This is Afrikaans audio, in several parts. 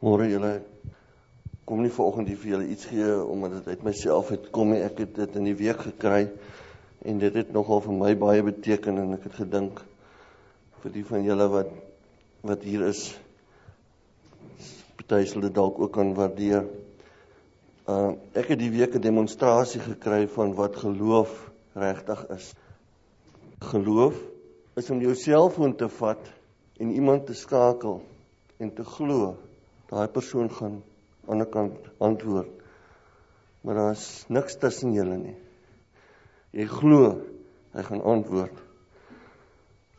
Môre julle kom nie vanoggend hier vir julle iets gee omdat dit uit myself het kom nie. Ek het dit in die week gekry en dit het nogal vir my baie beteken en ek het gedink vir die van julle wat wat hier is party sal dit dalk ook kan waardeer. Uh ek het die week 'n demonstrasie gekry van wat geloof regtig is. Geloof is om jou selfoon te vat en iemand te skakel en te glo daai persoon gaan aan die ander kant antwoord. Maar daar's niks tussen julle nie. Jy glo hy gaan antwoord.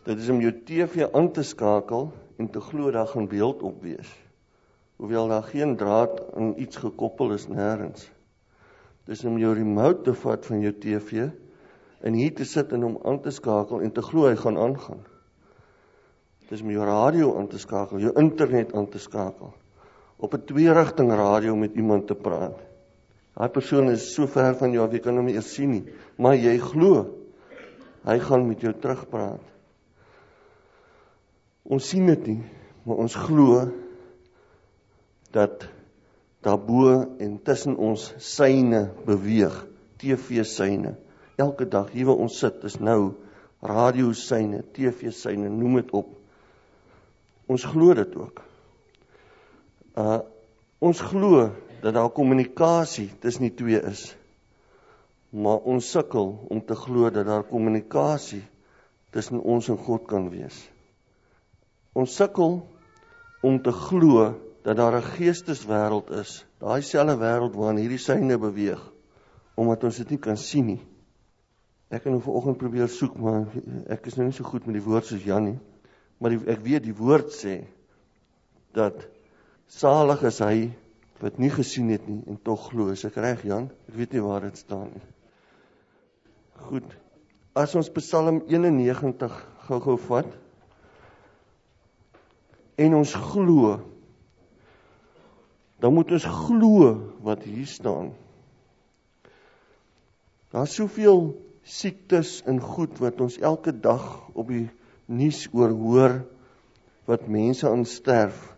Dit is om jou TV aan te skakel en te glo daar gaan beeld op wees. Hoewel daar geen draad aan iets gekoppel is nêrens. Dis om jou remote te vat van jou TV en hier te sit en hom aan te skakel en te glo hy gaan aangaan. Dis om jou radio aan te skakel, jou internet aan te skakel op 'n twee-rigting radio met iemand te praat. Daai persoon is so ver van jou, jy kan hom nie eens sien nie, maar jy glo hy gaan met jou terugpraat. Ons sien dit nie, maar ons glo dat daarbo en tussen ons syne beweeg, TV syne. Elke dag hier waar ons sit is nou radio syne, TV syne, noem dit op. Ons glo dit ook. Uh ons glo dat daar kommunikasie tussen die twee is. Maar ons sukkel om te glo dat daar kommunikasie tussen ons en God kan wees. Ons sukkel om te glo dat daar 'n geesteswêreld is, daai selfde wêreld waarin hierdie syne beweeg, omdat ons dit nie kan sien nie. Ek het nou vanoggend probeer soek, maar ek is nou nie so goed met die woord soos Jan nie. Maar die, ek weet die woord sê dat Salig is hy wat nie gesien het nie en tog glo. Is ek reg Jan? Ek weet nie waar dit staan nie. Goed. As ons Psalm 91 gou-gou vat en ons glo dan moet ons glo wat hier staan. Daar's soveel siektes en goed wat ons elke dag op die nuus oor hoor wat mense aan sterf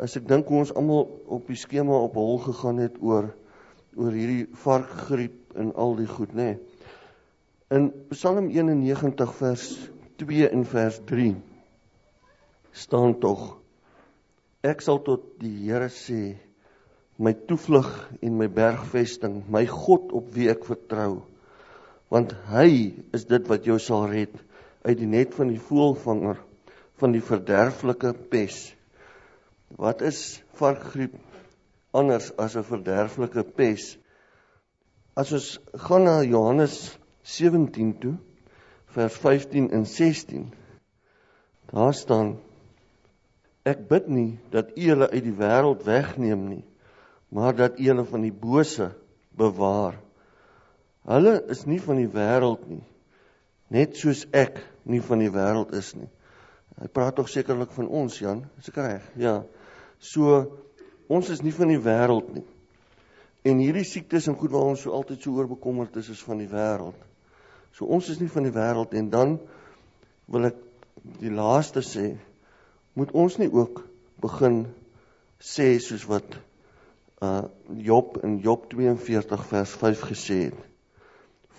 as ek dink hoe ons almal op die skema op hol gegaan het oor oor hierdie varkgriep en al die goed nê. Nee. In Psalm 91 vers 2 en vers 3 staan tog Ek sal tot die Here sê my toevlug en my bergvesting, my God op wie ek vertrou. Want hy is dit wat jou sal red uit die net van die voëlvanger van die verderflike pes. Wat is varkgriep anders as 'n verderflike pes? As ons gaan na Johannes 17 toe, vers 15 en 16. Daar staan Ek bid nie dat U hulle uit die wêreld wegneem nie, maar dat U hulle van die bose bewaar. Hulle is nie van die wêreld nie, net soos ek nie van die wêreld is nie. Hy praat tog sekerlik van ons, Jan, is ek reg? Ja. So ons is nie van die wêreld nie. En hierdie siektes en goed waar ons so altyd so oor bekommerd is, is van die wêreld. So ons is nie van die wêreld en dan wil ek die laaste sê, moet ons nie ook begin sê soos wat uh Job in Job 42 vers 5 gesê het.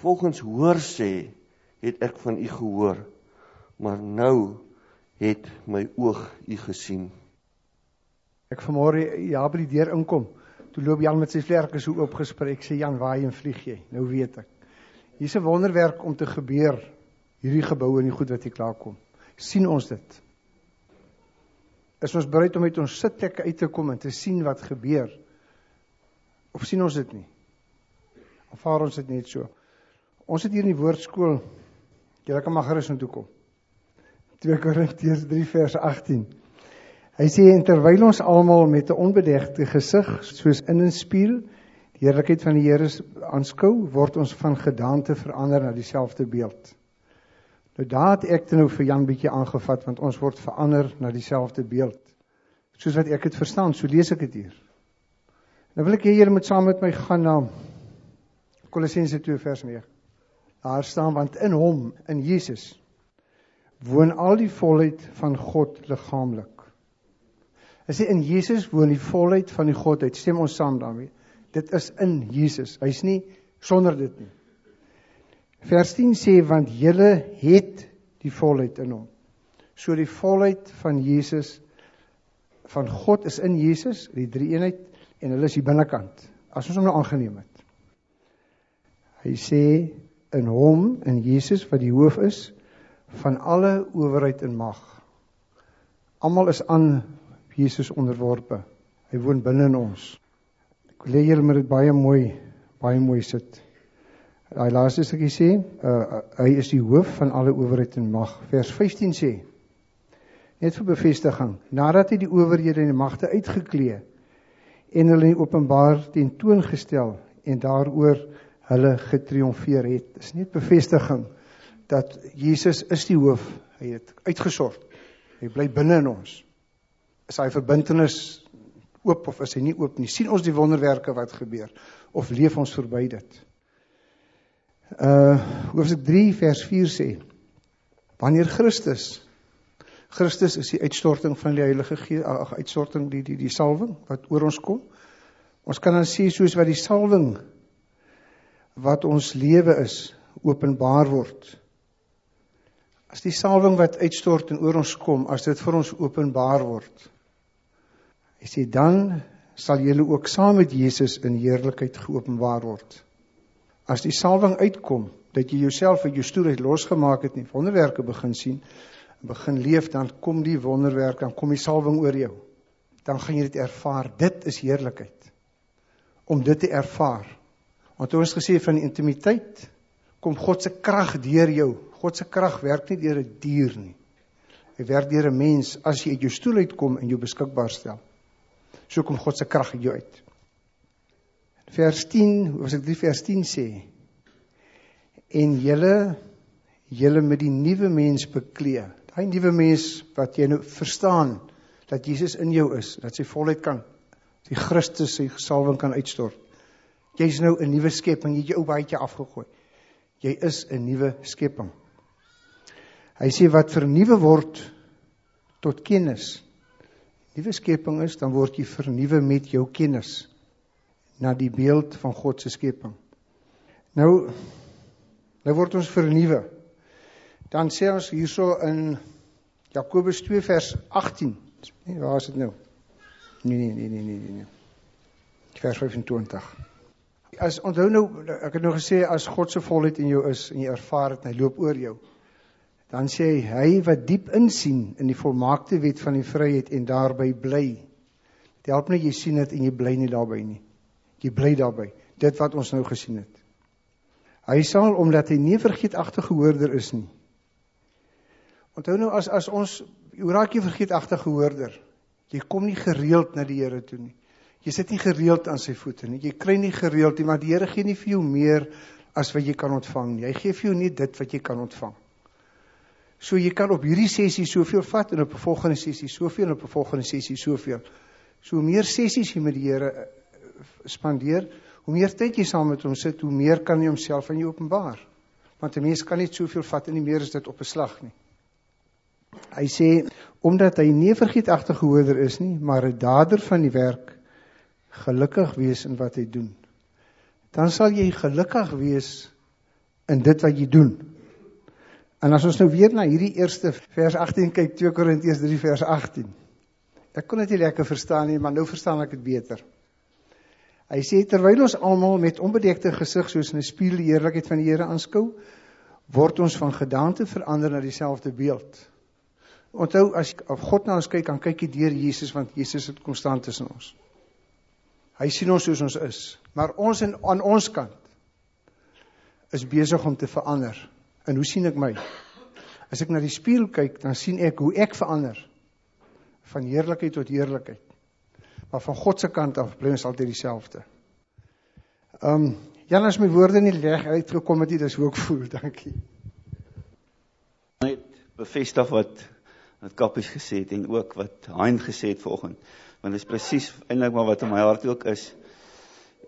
Volgens hoor sê het ek van u gehoor, maar nou het my oog u gesien. Ek vanmôre ja by die deur inkom. Toe loop Jan met sy vlerke so oopgespreek. Sê Jan, waar heen vlieg jy? Nou weet ek. Hier's 'n wonderwerk om te gebeur hierdie gebou en die goed wat hier klaar kom. sien ons dit? Is ons bereid om uit ons sitplekke uit te kom en te sien wat gebeur? Of sien ons dit nie? Of vaar ons dit net so? Ons het hier in die woordskool Julle kan maar gerus intoe kom. 2 Korintiërs 3 vers 18. Hy sê en terwyl ons almal met 'n onbedekte gesig soos in 'n spieël die heerlikheid van die Here aanskou, word ons van gedaante verander na dieselfde beeld. Nou daad ek dit nou vir Jan bietjie aangevat want ons word verander na dieselfde beeld. Soos wat ek dit verstaan, so lees ek dit hier. Nou wil ek hê julle moet saam met my gaan na Kolossense 2 vers 9. Daar staan want in hom, in Jesus, woon al die volheid van God liggaamlik Hy sê in Jesus woon die volheid van die Godheid. Stem ons saam daarmee. Dit is in Jesus. Hy's nie sonder dit nie. Vers 10 sê want julle het die volheid in hom. So die volheid van Jesus van God is in Jesus, die drie eenheid en hulle is hier binnekant. As ons hom nou aangeneem het. Hy sê in hom in Jesus wat die hoof is van alle owerheid en mag. Almal is aan Jesus onderworpe. Hy woon binne in ons. Ek wil hê julle moet dit baie mooi baie mooi sit. Daai laaste stukkie sê, uh, hy is die hoof van alle owerheid en mag. Vers 15 sê net vir bevestiging, nadat hy die owerhede en die magte uitgeklee en hulle openbaar teen toon gestel en daaroor hulle getriomfeer het. Dis net bevestiging dat Jesus is die hoof. Hy het uitgesort. Hy bly binne in ons. Is hy verbintenis oop of is hy nie oop nie? sien ons die wonderwerke wat gebeur of leef ons verby dit? Uh Hoofstuk 3 vers 4 sê wanneer Christus Christus is die uitstorting van die Heilige Gees, ag uitstorting die die die salwing wat oor ons kom. Ons kan dan sê soos wat die salwing wat ons lewe is openbaar word. As die salwing wat uitstort en oor ons kom, as dit vir ons openbaar word. Hy sê dan sal julle ook saam met Jesus in heerlikheid geopenbaar word. As die salwing uitkom, dat jy jouself uit jou stoel uit losgemaak het en wonderwerke begin sien, begin leef, dan kom die wonderwerk, dan kom die salwing oor jou. Dan gaan jy dit ervaar. Dit is heerlikheid. Om dit te ervaar. Want ons gesê van die intimiteit kom God se krag deur jou. God se krag werk nie deur 'n die dier nie. Hy werk deur 'n mens as jy uit jou stoel uitkom en jou beskikbaar stel. So kom God se krag uit jou uit. Vers 10, as ek 3 vers 10 sê en julle julle met die nuwe mens beklee. Daai nuwe mens wat jy nou verstaan dat Jesus in jou is, dat sy volheid kan die Christus sy salwing kan uitstort. Jy's nou 'n nuwe skepping, jy het jou ou baadjie afgegooi. Jy is 'n nuwe skepping. Hy sê wat vernuwe word tot kennis. Nuwe skepping is, dan word jy vernuwe met jou kennis na die beeld van God se skepping. Nou nou word ons vernuwe. Dan sê ons hierso in Jakobus 2 vers 18. Nee, waar is dit nou? Nee nee nee nee nee nee. Vers 25 as onthou nou ek het nou gesê as God se volheid in jou is en jy ervaar dit en hy loop oor jou dan sê hy hy wat diep insien in die volmaakte wet van die vryheid en daarby bly. Dit help net jy sien dit en jy bly nie daarby nie. Jy bly daarby. Dit wat ons nou gesien het. Hy sal omdat hy nie vergeetagtige hoorder is nie. Onthou nou as as ons hoe raak jy vergeetagtige hoorder? Jy kom nie gereeld na die Here toe nie. Jy sit nie gereeld aan sy voete nie. Jy kry nie gereeld nie, maar die Here gee nie vir jou meer as wat jy kan ontvang nie. Hy gee vir jou nie dit wat jy kan ontvang. So jy kan op hierdie sessie soveel vat en op 'n volgende sessie soveel en op 'n volgende sessie soveel. So hoe meer sessies jy met die Here eh, spandeer, hoe meer tyd jy saam met hom sit, hoe meer kan hy homself aan jou openbaar. Want 'n mens kan nie soveel vat en nie meer is dit op 'n slag nie. Hy sê omdat hy nie vergeetagtige hoorder is nie, maar 'n dader van die werk gelukkig wees in wat hy doen. Dan sal jy gelukkig wees in dit wat jy doen. En as ons nou weer na hierdie eerste vers 18 kyk, 2 Korintiërs 3 vers 18. Ek kon dit nie lekker verstaan nie, maar nou verstaan ek dit beter. Hy sê terwyl ons almal met onbedekte gesig soos in 'n spieël die heerlikheid van die Here aanskou, word ons van gedaante verander na dieselfde beeld. Onthou as God na ons kyk, dan kyk hy deur Jesus want Jesus is konstant tussen ons. Hy sien ons soos ons is. Maar ons en aan ons kant is besig om te verander. En hoe sien ek my? As ek na die spieël kyk, dan sien ek hoe ek verander van heerlikheid tot heerlikheid. Maar van God se kant af bly ons altyd dieselfde. Um Jan as my woorde nie reg uitgekom het nie, dis hoe ek voel. Dankie. Net bevestig wat wat Kappies gesê het en ook wat Hein gesê het vanoggend want dit is presies eintlik maar wat in my hart ook is.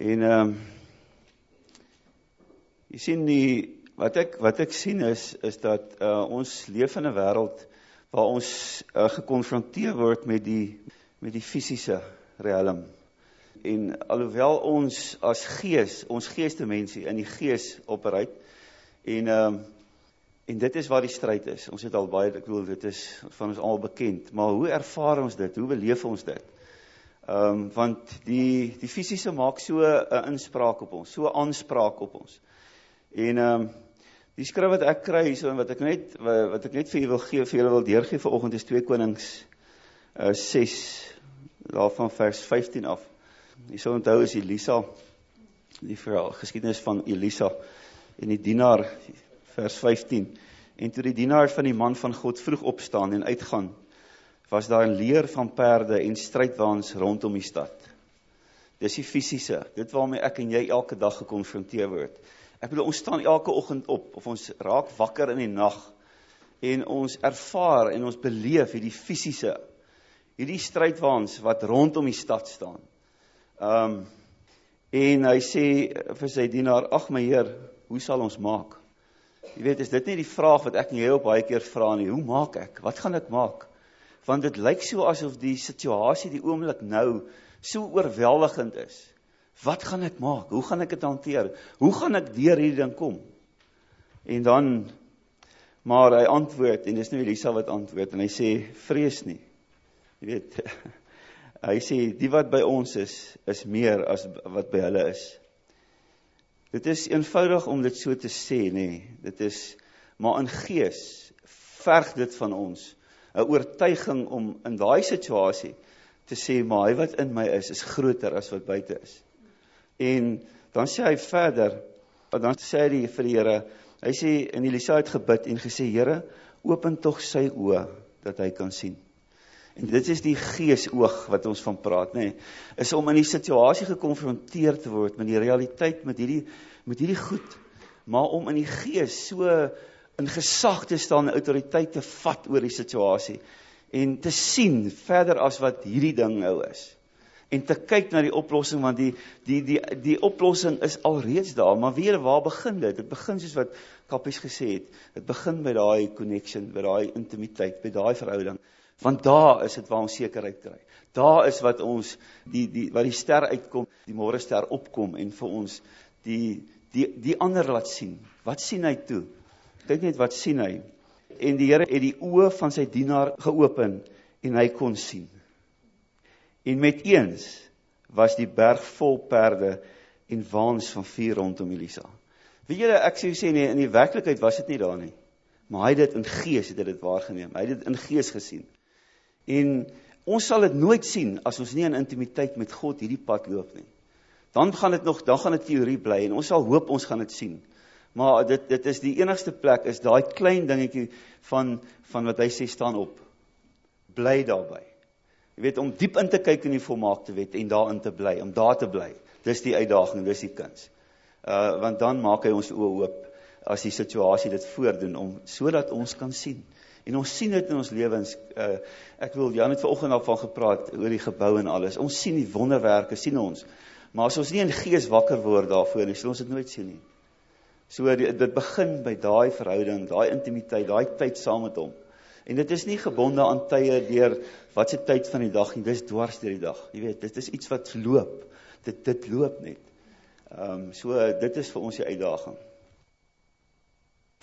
En ehm um, jy sien die wat ek wat ek sien is is dat uh, ons leef in 'n wêreld waar ons uh, gekonfronteer word met die met die fisiese realm. En alhoewel ons as gees, ons geeste mense in die gees operate en ehm um, en dit is waar die stryd is. Ons het al baie ek bedoel dit is van ons almal bekend, maar hoe ervaar ons dit? Hoe beleef ons dit? Ehm um, want die die fisiese maak so 'n inspraak op ons, so aanspraak op ons. En ehm um, die skrif wat ek kry hierso en wat ek net wat ek net vir julle wil gee, vir julle wil deurgee vanoggend is 2 Konings uh 6 daarvan vers 15 af. Sal onthou is Elisa die verhaal geskiedenis van Elisa en die dienaar vers 15. En toe die dienaar van die man van God vroeg opstaan en uitgaan was daar 'n leer van perde en strydwaans rondom die stad. Dis die fisiese, dit waarmee ek en jy elke dag gekonfronteer word. Ek bedoel ons staan elke oggend op of ons raak wakker in die nag en ons ervaar en ons beleef hierdie fisiese hierdie strydwaans wat rondom die stad staan. Um en hy sê vir sy dienaar: "Ag my Heer, hoe sal ons maak?" Jy weet, is dit nie die vraag wat ek en jy op baie keer vra nie. Hoe maak ek? Wat gaan ek maak? want dit lyk so asof die situasie die oomblik nou so oorweldigend is. Wat gaan ek maak? Hoe gaan ek dit hanteer? Hoe gaan ek deur hierdie ding kom? En dan maar hy antwoord en dis nou Elisa wat antwoord en hy sê vrees nie. Jy weet hy sê die wat by ons is is meer as wat by hulle is. Dit is eenvoudig om dit so te sê nê. Nee. Dit is maar in gees verg dit van ons 'n oortuiging om in daai situasie te sê maar hy wat in my is is groter as wat buite is. En dan sê hy verder, dan sê hy vir die Here, hy sê in Elisa het gebid en gesê Here, open tog sy oë dat hy kan sien. En dit is die geesoog wat ons van praat, nê, nee, is om in die situasie gekonfronteer te word met die realiteit met hierdie met hierdie goed, maar om in die gees so in gesag te staan en autoriteit te vat oor die situasie en te sien verder as wat hierdie ding nou is en te kyk na die oplossing want die die die die oplossing is alreeds daar maar weer waar begin dit? Dit begin soos wat Kappies gesê het. Dit begin by daai connection by daai intimiteit by daai verhouding want daar is dit waar ons sekerheid kry. Daar is wat ons die die wat die ster uitkom die môre ster opkom en vir ons die die die ander laat sien. Wat sien hy toe? Kyk net wat sien hy. En die Here het die oë van sy dienaar geopen en hy kon sien. En met eens was die berg vol perde en waans van vuur rondom Elisa. Weet julle ek sê sê nee in die werklikheid was dit nie daar nie. Maar hy het dit in gees het dit waargeneem. Hy het dit in gees gesien. En ons sal dit nooit sien as ons nie in intimiteit met God hierdie pad loop nie. Dan gaan dit nog dan gaan dit teorie bly en ons sal hoop ons gaan dit sien. Maar dit dit is die enigste plek is daai klein dingetjie van van wat hy sê staan op. Bly daarbey. Jy weet om diep in te kyk in die volmaakte wet en daarin te bly, om daar te bly. Dis die uitdaging, dis die kuns. Uh want dan maak hy ons oë oop as die situasie dit voordoen om sodat ons kan sien. En ons sien dit in ons lewens. Uh ek wil Jan het vanoggend al van gepraat oor die gebou en alles. Ons sien die wonderwerke, sien ons. Maar as ons nie in gees wakker word daarvoor nie, sal ons dit nooit sien nie. So dit begin by daai verhouding, daai intimiteit, daai tyd saam met hom. En dit is nie gebonde aan tye deur wat se tyd van die dag nie, dis dwars deur die dag. Jy weet, dit is iets wat loop. Dit dit loop net. Ehm um, so dit is vir ons die uitdaging.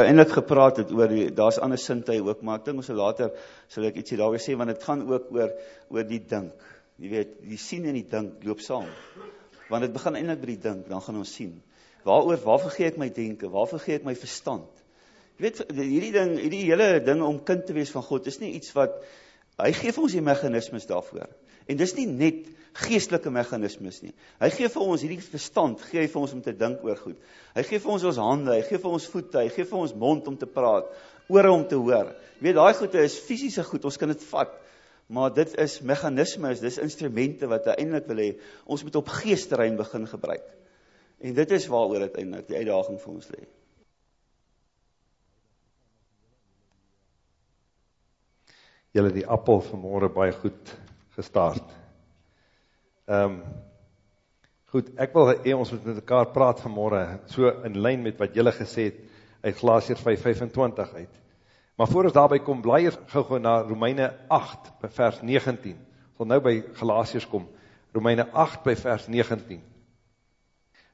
En dit gepraat het oor die daar's ander sintuie ook, maar ek dink ons sal later sal ek ietsie daaroor sê want dit gaan ook oor oor die dink. Jy weet, die sien en die dink loop saam. Want dit begin eintlik by die dink, dan gaan ons sien. Waaroor waarvoor gee ek my denke? Waarvoor gee ek my verstand? Jy weet hierdie ding, hierdie hele ding om kind te wees van God is nie iets wat hy gee vir ons die meganismes daarvoor. En dis nie net geestelike meganismes nie. Hy gee vir ons hierdie verstand, gee hy vir ons om te dink oor goed. Hy gee vir ons ons hande, hy gee vir ons voete, hy gee vir ons mond om te praat, ore om te hoor. Jy weet daai goede is fisiese goed, ons kan dit vat. Maar dit is meganismes, dis instrumente wat hy eintlik wil hê ons moet op geesterrein begin gebruik. En dit is waaroor dit eintlik die uitdaging vir ons lê. Julle die appel vanmôre baie goed gestart. Ehm um, Goed, ek wil hê ons moet met mekaar praat vanmôre, so in lyn met wat julle gesê het uit Galasiërs 5:25 uit. Maar voor ons daarby kom, blaai eers gou-gou na Romeine 8 vers 19. sal nou by Galasiërs kom, Romeine 8 by vers 19.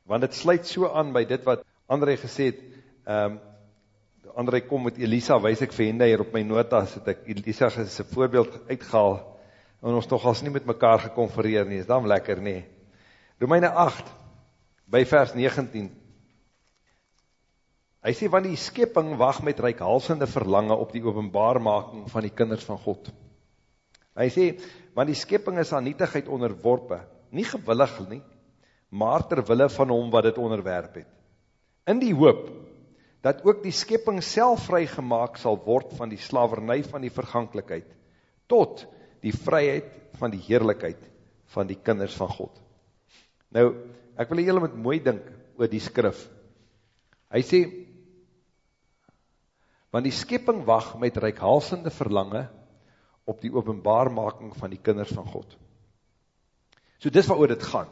Want dit sluit so aan by dit wat André gesê het, um, André kom met Elisa, wys ek vir Hende hier op my notas, het ek Elisa as 'n voorbeeld uitgehaal, en ons toch als nie met mekaar geconfereer nie, is dan lekker nie. Romeine 8, by vers 19, hy sê, want die skepping wacht met reikhalsende verlange op die openbaarmaking van die kinders van God. Hy sê, want die skepping is aan nietigheid onderworpe, nie gewillig nie, maar terwille van hom wat het onderwerp het. In die hoop, dat ook die skepping self vrygemaak sal word van die slavernij van die vergankelijkheid, tot die vryheid van die heerlijkheid van die kinders van God. Nou, ek wil julle met mooi dink oor die skrif. Hy sê, want die skepping wacht met reikhalsende verlange op die openbaarmaking van die kinders van God. So dis wat oor dit gaan.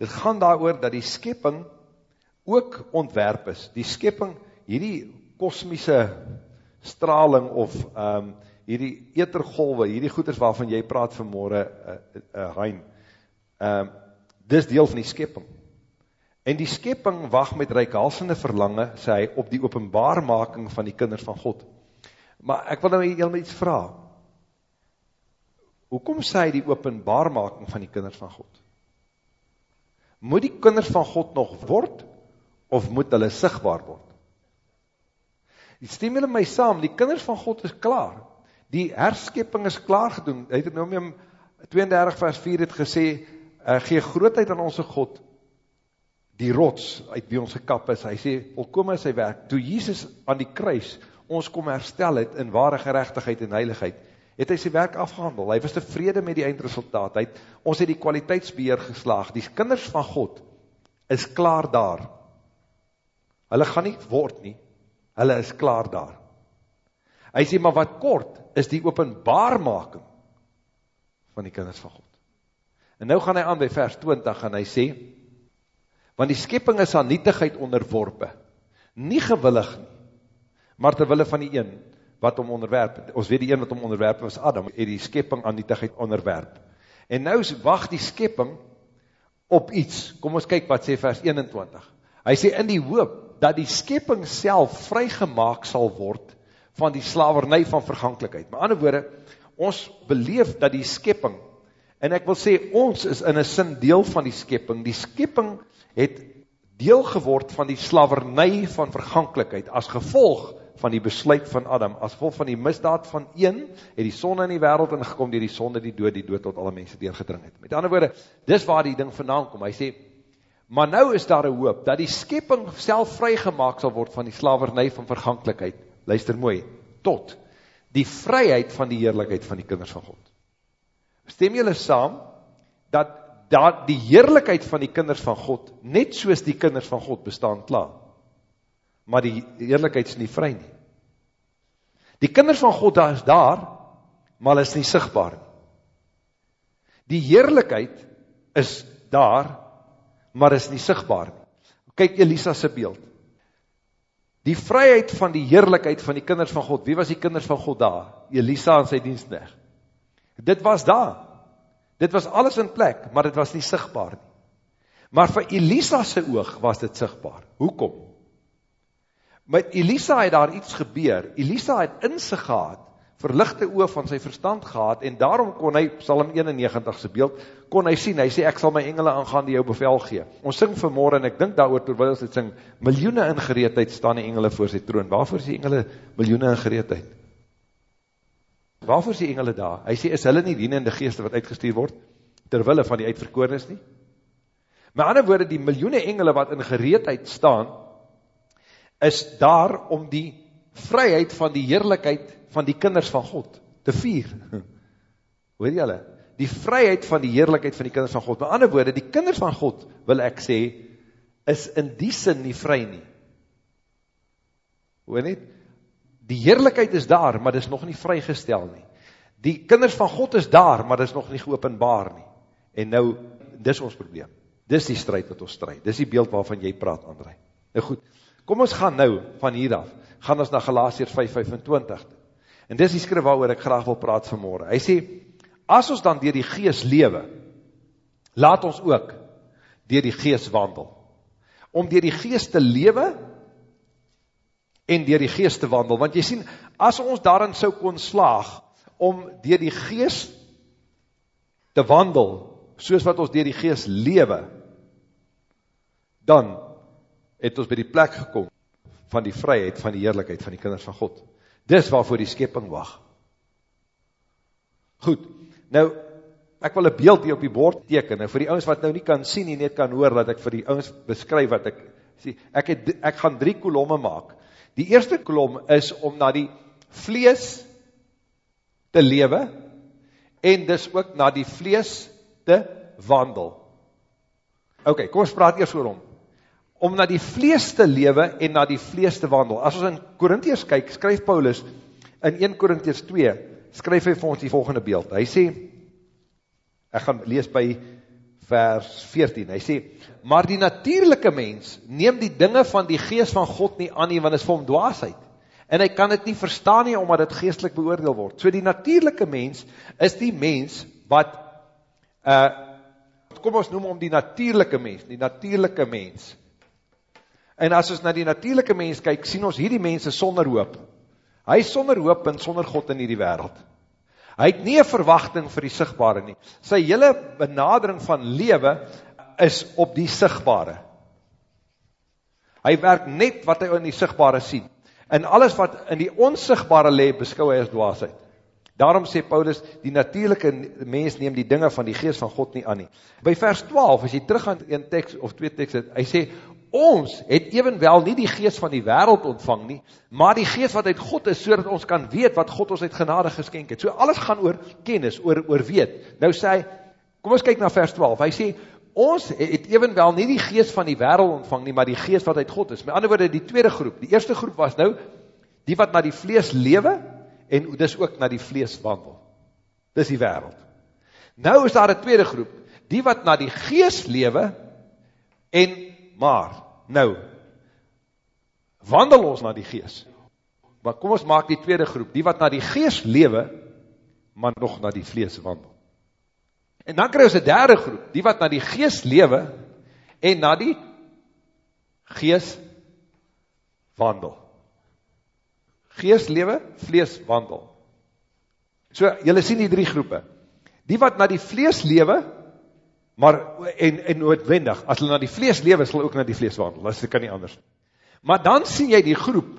Dit gaan daar oor dat die skepping ook ontwerp is. Die skepping, hierdie kosmiese straling of um, hierdie etergolwe, hierdie goeders waarvan jy praat vanmorgen, uh, uh, Hein, um, dis deel van die skepping. En die skepping wacht met reikhalsende verlange, sê hy, op die openbaarmaking van die kinders van God. Maar ek wil nou heel met iets vraag. Hoekom sê hy die openbaarmaking van die kinders van God? Moet die kinders van God nog word, of moet hulle sigtbaar word? Stem julle my saam, die kinders van God is klaar. Die herskepping is klaar gedoen. Deuteronomium 32 vers 4 het gesê, uh, gee grootheid aan onze God, die rots uit wie ons gekap is. Hy sê, volkom is sy werk. Toe Jesus aan die kruis ons kom herstel het in ware gerechtigheid en heiligheid, het hy sy werk afgehandel. Hy was tevrede met die eindresultaat. Hy het, ons het die kwaliteitsbeheer geslaag. Die kinders van God is klaar daar. Hulle gaan nie word nie. Hulle is klaar daar. Hy sê, maar wat kort, is die openbaarmaking van die kinders van God. En nou gaan hy aan by vers 20 en hy sê, want die skepping is aan nietigheid onderworpe, nie gewillig nie, maar terwille van die een wat om onderwerp, ons weet die een wat om onderwerp was Adam, het die skepping aan nietigheid onderwerp. En nou wacht die skepping op iets, kom ons kyk wat sê vers 21, hy sê in die hoop, dat die skepping self vrygemaak sal word, van die slavernij van vergankelijkheid. Maar ander woorde, ons beleef dat die skepping, en ek wil sê, ons is in een sin deel van die skepping, die skepping het deel geword van die slavernij van vergankelijkheid, as gevolg van die besluit van Adam, as gevolg van die misdaad van een, het die sonde in die wereld ingekom, die die sonde die dood, die dood tot alle mense deurgedring het. Met ander woorde, dis waar die ding vandaan kom, hy sê, maar nou is daar een hoop, dat die skepping self vrygemaak sal word van die slavernij van vergankelijkheid, luister mooi, tot die vryheid van die heerlijkheid van die kinders van God. Stem julle saam, dat, dat die heerlijkheid van die kinders van God, net soos die kinders van God bestaan klaar, maar die heerlijkheid is nie vry nie. Die kinders van God daar is daar, maar is nie sigtbaar nie. Die heerlijkheid is daar, maar is nie sigtbaar nie. Kyk Elisa se beeld. Die vryheid van die heerlikheid van die kinders van God. Wie was die kinders van God daar? Elisa en sy diensknegt. Dit was daar. Dit was alles in plek, maar dit was nie sigbaar nie. Maar vir Elisa se oog was dit sigbaar. Hoekom? Met Elisa het daar iets gebeur. Elisa het insig gehad verligte oë van sy verstand gehad en daarom kon hy Psalm 91 se beeld kon hy sien. Hy sê ek sal my engele aangaan die jou bevel gee. Ons sing vanmôre en ek dink daaroor terwyl ons dit sing, miljoene in gereedheid staan die engele voor sy troon. Waarvoor is die engele miljoene in gereedheid? Waarvoor is die engele daar? Hy sê is hulle nie dienende geeste wat uitgestuur word ter wille van die uitverkorenes nie? Met ander woorde die miljoene engele wat in gereedheid staan is daar om die vryheid van die heerlikheid van die kinders van God te vier. Hoor julle? Die vryheid van die heerlikheid van die kinders van God. Met ander woorde, die kinders van God, wil ek sê, is in die sin nie vry nie. Hoor net? Die heerlikheid is daar, maar dit is nog nie vrygestel nie. Die kinders van God is daar, maar dit is nog nie geopenbaar nie. En nou, dis ons probleem. Dis die strijd wat ons strijd. Dis die beeld waarvan jy praat, André. Nou goed, kom ons gaan nou van hier af. Gaan ons na Galatiërs 5:25. En dis die skrif waaroor ek graag wil praat vanmôre. Hy sê as ons dan dier die gees lewe, laat ons ook dier die gees wandel. Om dier die gees te lewe, en dier die gees te wandel, want jy sien, as ons daarin sou kon slaag, om dier die gees te wandel, soos wat ons dier die gees lewe, dan het ons by die plek gekom, van die vryheid, van die heerlijkheid, van die kinders van God. Dis waarvoor die skepping wacht. Goed, nou, ek wil een beeld hier op die bord teken, en vir die ouwens wat nou nie kan sien, nie net kan hoor, dat ek vir die ouwens beskryf wat ek, sê, ek, het, ek gaan drie kolomme maak, Die eerste kolom is om na die vlees te lewe en dus ook na die vlees te wandel. Ok, kom ons praat eers oor hom. Om na die vlees te lewe en na die vlees te wandel. As ons in Korintiërs kyk, skryf Paulus in 1 Korintiërs 2, skryf hy vir ons die volgende beeld. Hy sê, ek gaan lees by vers 14, hy sê, maar die natuurlijke mens neem die dinge van die geest van God nie aan nie, want het is vir hom dwaasheid. En hy kan het nie verstaan nie, omdat het geestelik beoordeel word. So die natuurlijke mens is die mens wat, uh, kom ons noem om die natuurlijke mens, die natuurlijke mens. En as ons na die natuurlijke mens kyk, sien ons hierdie mense sonder hoop. Hy is sonder hoop en sonder God in hierdie wereld. Hy het nie 'n verwagting vir die sigbare nie. Sy hele benadering van lewe is op die sigbare. Hy werk net wat hy in die sigbare sien. En alles wat in die onsigbare lê, beskou hy as dwaasheid. Daarom sê Paulus, die natuurlike mens neem die dinge van die gees van God nie aan nie. By vers 12, as jy teruggaan in een teks of twee tekste, hy sê ons het evenwel nie die gees van die wêreld ontvang nie, maar die gees wat uit God is sodat ons kan weet wat God ons uit genade geskenk het. So alles gaan oor kennis, oor oor weet. Nou sê hy, kom ons kyk na vers 12. Hy sê ons het evenwel nie die gees van die wêreld ontvang nie, maar die gees wat uit God is. Met ander woorde, die tweede groep. Die eerste groep was nou die wat na die vlees lewe en dis ook na die vlees wandel. Dis die wêreld. Nou is daar 'n tweede groep, die wat na die gees lewe en Maar, nou, wandel ons na die gees. Maar kom ons maak die tweede groep, die wat na die gees lewe, maar nog na die vlees wandel. En dan kry ons 'n derde groep, die wat na die gees lewe en na die gees wandel. Gees lewe, vlees wandel. So, julle sien die drie groepe. Die wat na die vlees lewe, Maar en en noodwendig, as hulle na die vlees lewe, sal hulle ook na die vlees wandel. Dit kan nie anders. Maar dan sien jy die groep,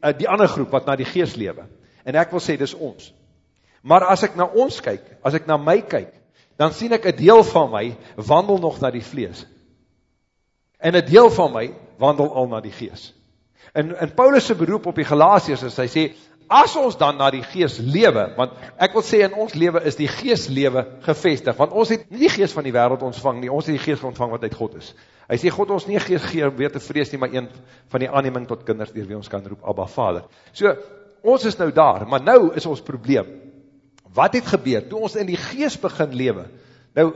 uh, die ander groep wat na die gees lewe. En ek wil sê dis ons. Maar as ek na ons kyk, as ek na my kyk, dan sien ek 'n deel van my wandel nog na die vlees. En 'n deel van my wandel al na die gees. In in Paulus beroep op die Galasiërs is hy sê as ons dan na die gees lewe, want ek wil sê in ons lewe is die gees lewe gevestig, want ons het nie die gees van die wereld ontvang nie, ons het die gees ontvang wat uit God is. Hy sê God ons nie gees gee om weer te vrees nie, maar een van die aanneming tot kinders dier wie ons kan roep, Abba Vader. So, ons is nou daar, maar nou is ons probleem. Wat het gebeur, toe ons in die gees begin lewe? Nou,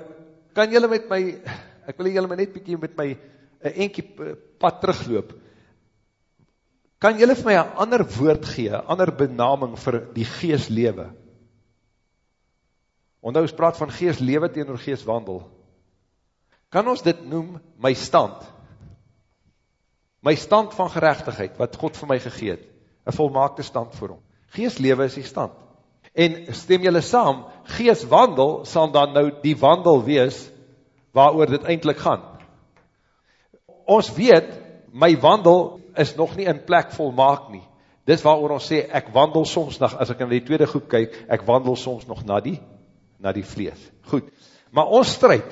kan jylle met my, ek wil jylle my net bykie met my, een enkie pad terugloop, Kan julle vir my 'n ander woord gee, 'n ander benaming vir die gees lewe? Onthou ons praat van gees lewe teenoor gees wandel. Kan ons dit noem my stand? My stand van geregtigheid wat God vir my gegee het, 'n volmaakte stand vir hom. Gees lewe is die stand. En stem julle saam, gees wandel sal dan nou die wandel wees waaroor dit eintlik gaan. Ons weet my wandel is nog nie in plek volmaak nie. Dis waaroor ons sê ek wandel soms nog as ek in die tweede groep kyk, ek wandel soms nog na die na die vlees. Goed. Maar ons stryd,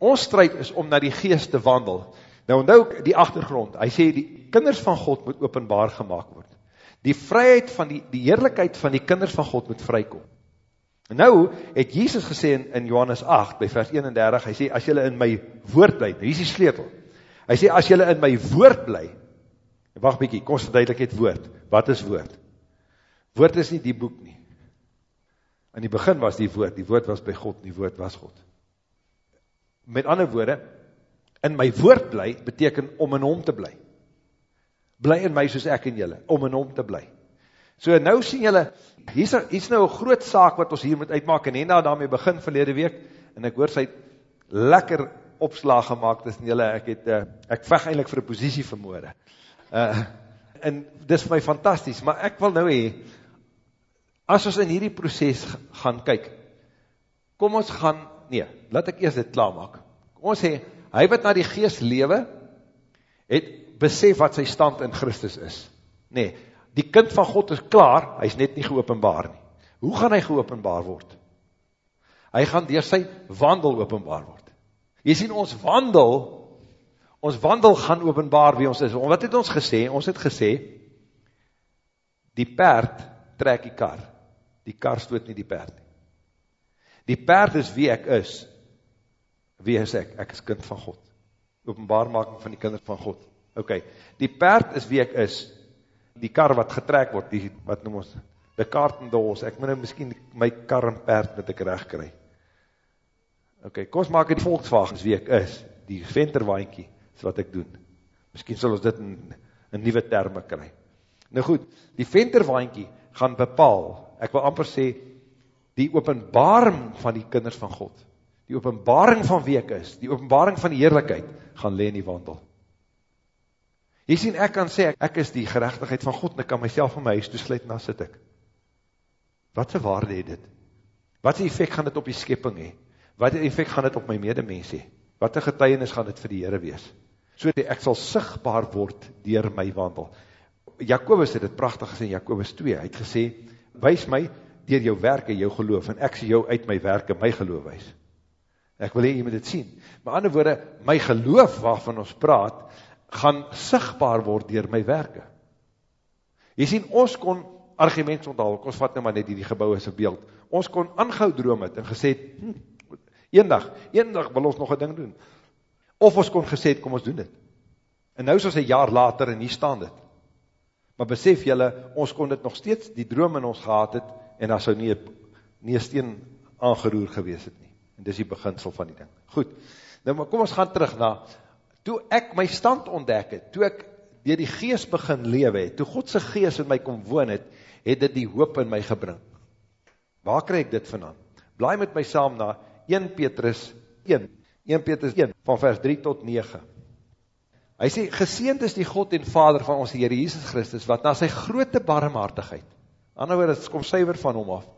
ons stryd is om na die gees te wandel. Nou onthou die agtergrond. Hy sê die kinders van God moet openbaar gemaak word. Die vryheid van die die heerlikheid van die kinders van God moet vrykom. Nou het Jesus gesê in, in Johannes 8 by vers 31, hy sê as julle in my woord bly, hier is die sleutel. Hy sê as julle in my woord bly, Wag bietjie, kom ons verduidelik net woord. Wat is woord? Woord is nie die boek nie. In die begin was die woord, die woord was by God, die woord was God. Met ander woorde, in my woord bly beteken om in hom te bly. Bly in my soos ek in julle, om in hom te bly. So nou sien julle, hier's hier's nou 'n groot saak wat ons hier moet uitmaak en Henda daarmee begin verlede week en ek hoor sy lekker opslag gemaak tussen julle. Ek het uh, ek veg eintlik vir 'n posisie vermoede. Uh en dis vir my fantasties, maar ek wil nou hê as ons in hierdie proses gaan kyk. Kom ons gaan nee, laat ek eers dit klaarmaak. Kom ons sê hy wat na die gees lewe het besef wat sy stand in Christus is. Nee, die kind van God is klaar, hy's net nie geopenbaar nie. Hoe gaan hy geopenbaar word? Hy gaan deur sy wandel openbaar word. Jy sien ons wandel, ons wandel gaan openbaar wie ons is. Wat het ons gesê? Ons het gesê die perd trek die kar. Die kar stoot nie die perd nie. Die perd is wie ek is. Wie is ek? Ek is kind van God. Openbaarmaking van die kinders van God. OK. Die perd is wie ek is. Die kar wat getrek word, die wat noem ons the cart and the horse. Ek moet nou miskien my kar en perd met ek reg kry. Ok, kom ons maak het Volkswagen wie ek is, die venterwaantjie, is wat ek doen. Misschien sal ons dit in, in nieuwe termen kry. Nou goed, die venterwaantjie gaan bepaal, ek wil amper sê, die openbaring van die kinders van God, die openbaring van wie ek is, die openbaring van die heerlijkheid, gaan leen die wandel. Jy sien, ek kan sê, ek is die gerechtigheid van God, en ek kan myself van my huis toesluit, en dan sit ek. Wat se waarde het dit? Wat se effect gaan dit op die skepping hee? Wat effect gaan dit op my medemens hee? Wat een getuienis gaan dit vir die Heere wees? So die, ek sal sigtbaar word dier my wandel. Jacobus het dit prachtig gesê in Jacobus 2. Hy het gesê, wees my dier jou werke, jou geloof, en ek sê jou uit my werke, my geloof wees. Ek wil jy moet dit sien. Maar ander woorde, my geloof waarvan ons praat, gaan sigtbaar word dier my werke. Jy sien, ons kon argument onthou, ons vat nou maar net die, die gebouw as een beeld, ons kon aangehou droom het en gesê, hm, eendag, eendag wil ons nog een ding doen. Of ons kon gesê, kom ons doen dit. En nou is ons een jaar later en hier staan dit. Maar besef jylle, ons kon dit nog steeds, die droom in ons gehad het, en daar sou nie, nie een steen aangeroer gewees het nie. En dis die beginsel van die ding. Goed, nou maar kom ons gaan terug na, toe ek my stand ontdek het, toe ek dier die geest begin lewe het, toe Godse geest in my kom woon het, het dit die hoop in my gebring. Waar krijg ek dit vandaan? Blaai met my saam na 1 Petrus 1, 1 Petrus 1, van vers 3 tot 9. Hy sê, geseend is die God en Vader van ons Heer Jesus Christus, wat na sy grote barmhartigheid, ander woord, het kom syver van hom af,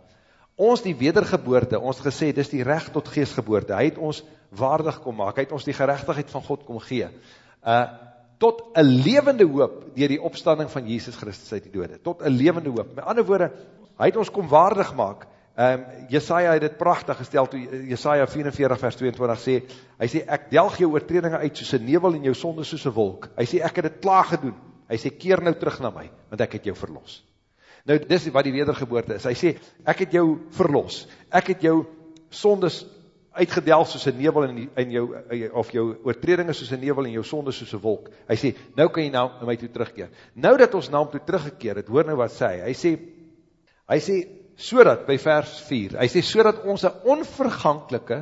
ons die wedergeboorte, ons gesê, dis die recht tot geestgeboorte, hy het ons waardig kom maak, hy het ons die gerechtigheid van God kom gee, uh, tot een levende hoop, dier die opstanding van Jesus Christus uit die dode, tot een levende hoop, met ander woorde, hy het ons kom waardig maak, Um, Jesaja het dit prachtig gestel, toe Jesaja 44 vers 22 sê, hy sê, ek delg jou oortredinge uit soos een nevel en jou sonde soos een wolk. Hy sê, ek het dit klaar gedoen. Hy sê, keer nou terug na my, want ek het jou verlos. Nou, dis wat die wedergeboorte is. Hy sê, ek het jou verlos. Ek het jou sondes uitgedelg soos een nevel in, in jou, of jou oortredinge soos een nevel en jou sonde soos een wolk. Hy sê, nou kan jy nou na my toe terugkeer. Nou dat ons na hom toe teruggekeer het, hoor nou wat sê hy. Hy sê, hy sê, so dat, by vers 4, hy sê, so dat ons een onverganklike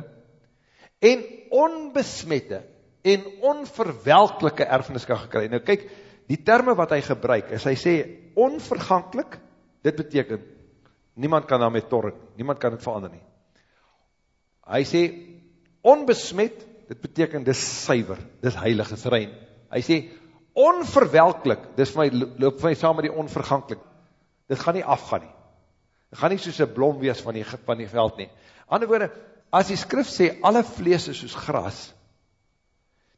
en onbesmette en onverwelkelike erfenis kan gekry. Nou kyk, die termen wat hy gebruik, is hy sê, onverganklik, dit beteken, niemand kan daarmee torren, niemand kan het verander nie. Hy sê, onbesmet, dit beteken, dit is syver, dit is heilig, dit is rein. Hy sê, onverwelklik, dit is my, loop my saam met die onverganklik, dit gaan nie afgaan nie. Dit gaan nie soos een blom wees van die, van die veld nie. Ander woorde, as die skrif sê, alle vlees is soos gras,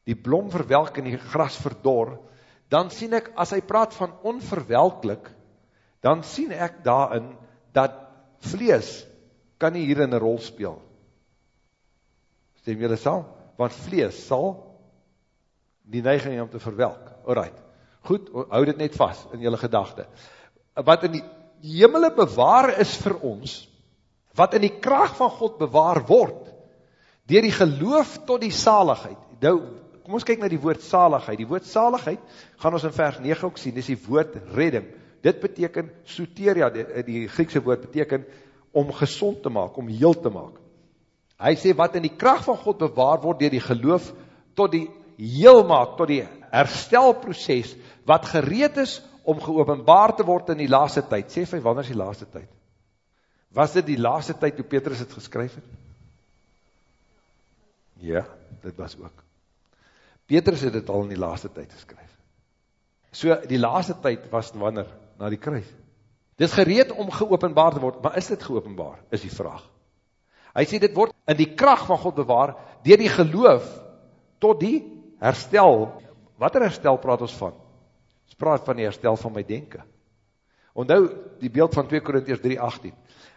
die blom verwelk en die gras verdor, dan sien ek, as hy praat van onverwelklik, dan sien ek daarin, dat vlees kan nie hier in een rol speel. Stem julle sal? Want vlees sal die neiging om te verwelk. Alright. Goed, hou dit net vast in julle gedachte. Wat in die hemele bewaar is vir ons, wat in die kracht van God bewaar word, dier die geloof tot die saligheid. Nou, kom ons kyk na die woord saligheid. Die woord saligheid, gaan ons in vers 9 ook sien, dis die woord redding. Dit beteken, soteria, die, die Griekse woord beteken, om gezond te maak, om heel te maak. Hy sê, wat in die kracht van God bewaar word, dier die geloof tot die heel maak, tot die herstelproces, wat gereed is om geopenbaar te word in die laaste tyd. Sê vir wanneer is die laaste tyd? Was dit die laaste tyd toe Petrus het geskryf het? Ja, dit was ook. Petrus het dit al in die laaste tyd geskryf. So die laaste tyd was wanneer na die kruis. Dis gereed om geopenbaar te word, maar is dit geopenbaar? Is die vraag. Hy sê dit word in die krag van God bewaar deur die geloof tot die herstel. Watter herstel praat ons van? Ons praat van die herstel van my denke. Onthou die beeld van 2 Korintiërs 3:18.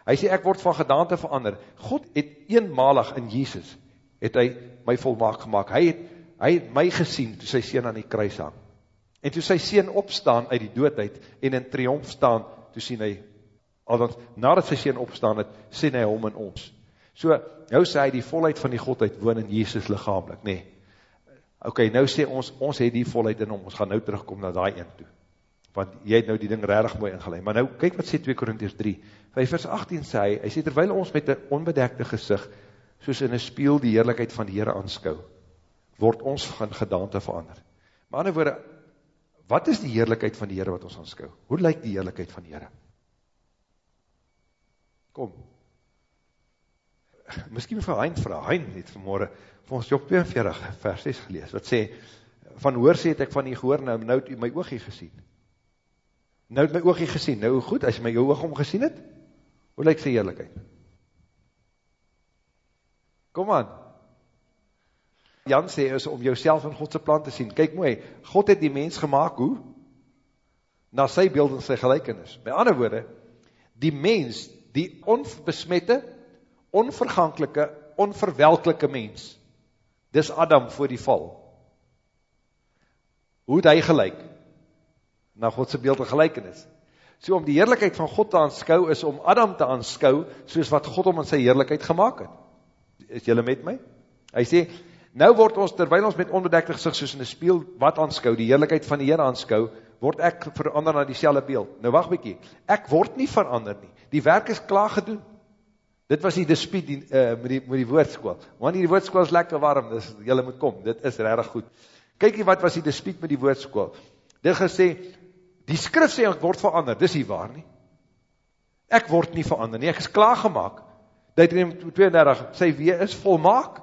Hy sê ek word van gedaante verander. God het eenmalig in Jesus het hy my volmaak gemaak. Hy het hy het my gesien toe sy seun aan die kruis hang. En toe sy seun opstaan uit die dood uit en in triomf staan, toe sien hy alwant nadat sy seun opstaan het, sien hy hom in ons. So, nou sê hy die volheid van die godheid woon in Jesus liggaamlik, nê. Nee. OK, nou sê ons ons het die volheid in hom. Ons gaan nou terugkom na daai een toe. Want jy het nou die ding regtig mooi ingelei. Maar nou kyk wat sê 2 Korintiërs 3. Vers 18 sê hy, hy sê terwyl ons met 'n onbedekte gesig soos in 'n spieël die heerlikheid van die Here aanskou, word ons van gedaante verander. Maar ander woorde, wat is die heerlikheid van die Here wat ons aanskou? Hoe lyk die heerlikheid van die Here? Kom. Miskien vir Hein vra. Hein het vanmôre vir ons Job 42 vers 6 gelees wat sê van hoor sê het ek van u gehoor nou nou het u my oogie gesien. Nou het my oogie gesien. Nou goed, as my oog om gesien het, hoe lyk sy heerlikheid? Kom aan. Jan sê is om jouself in God se plan te sien. Kyk mooi, God het die mens gemaak hoe? Na sy beeld en sy gelykenis. By ander woorde, die mens, die onbesmette, onverganklike, onverwelklike mens. Dis Adam voor die val. Hoe het hy gelyk? Na God se beeld en gelykenis. So om die heerlikheid van God te aanskou is om Adam te aanskou soos wat God hom in sy heerlikheid gemaak het. Is julle met my? Hy sê Nou word ons terwyl ons met onbedekte gesig soos in 'n spieël wat aanskou, die heerlikheid van die Here aanskou, word ek verander na dieselfde beeld. Nou wag bietjie. Ek word nie verander nie. Die werk is klaar gedoen. Dit was die dispuut die uh, met die met die woordskool. Want hierdie woordskool is lekker warm. Dis julle moet kom. Dit is regtig goed. Kykie wat was die dispuut met die woordskool? Dit gesê die skrif sê ek word verander. Dis nie waar nie. Ek word nie verander nie. Ek is klaar gemaak. Deuteronomium 32 sê wie is volmaak?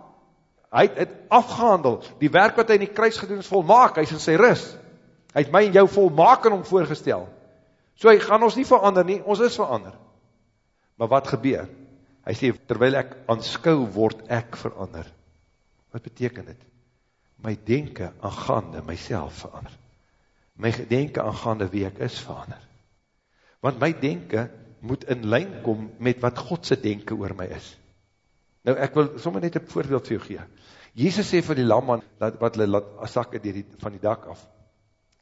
Hy het, afgehandel. Die werk wat hy in die kruis gedoen is volmaak. Hy's in sy rus. Hy het my en jou volmaak in hom voorgestel. So hy gaan ons nie verander nie, ons is verander. Maar wat gebeur? Hy sê terwyl ek aanskou word ek verander. Wat beteken dit? My denke aangaande myself verander. My gedenke aangaande wie ek is verander. Want my denke moet in lyn kom met wat God se denke oor my is. Nou ek wil sommer net 'n voorbeeld vir jou gee. Jesus sê vir die lamman dat wat hulle laat sakke die van die dak af.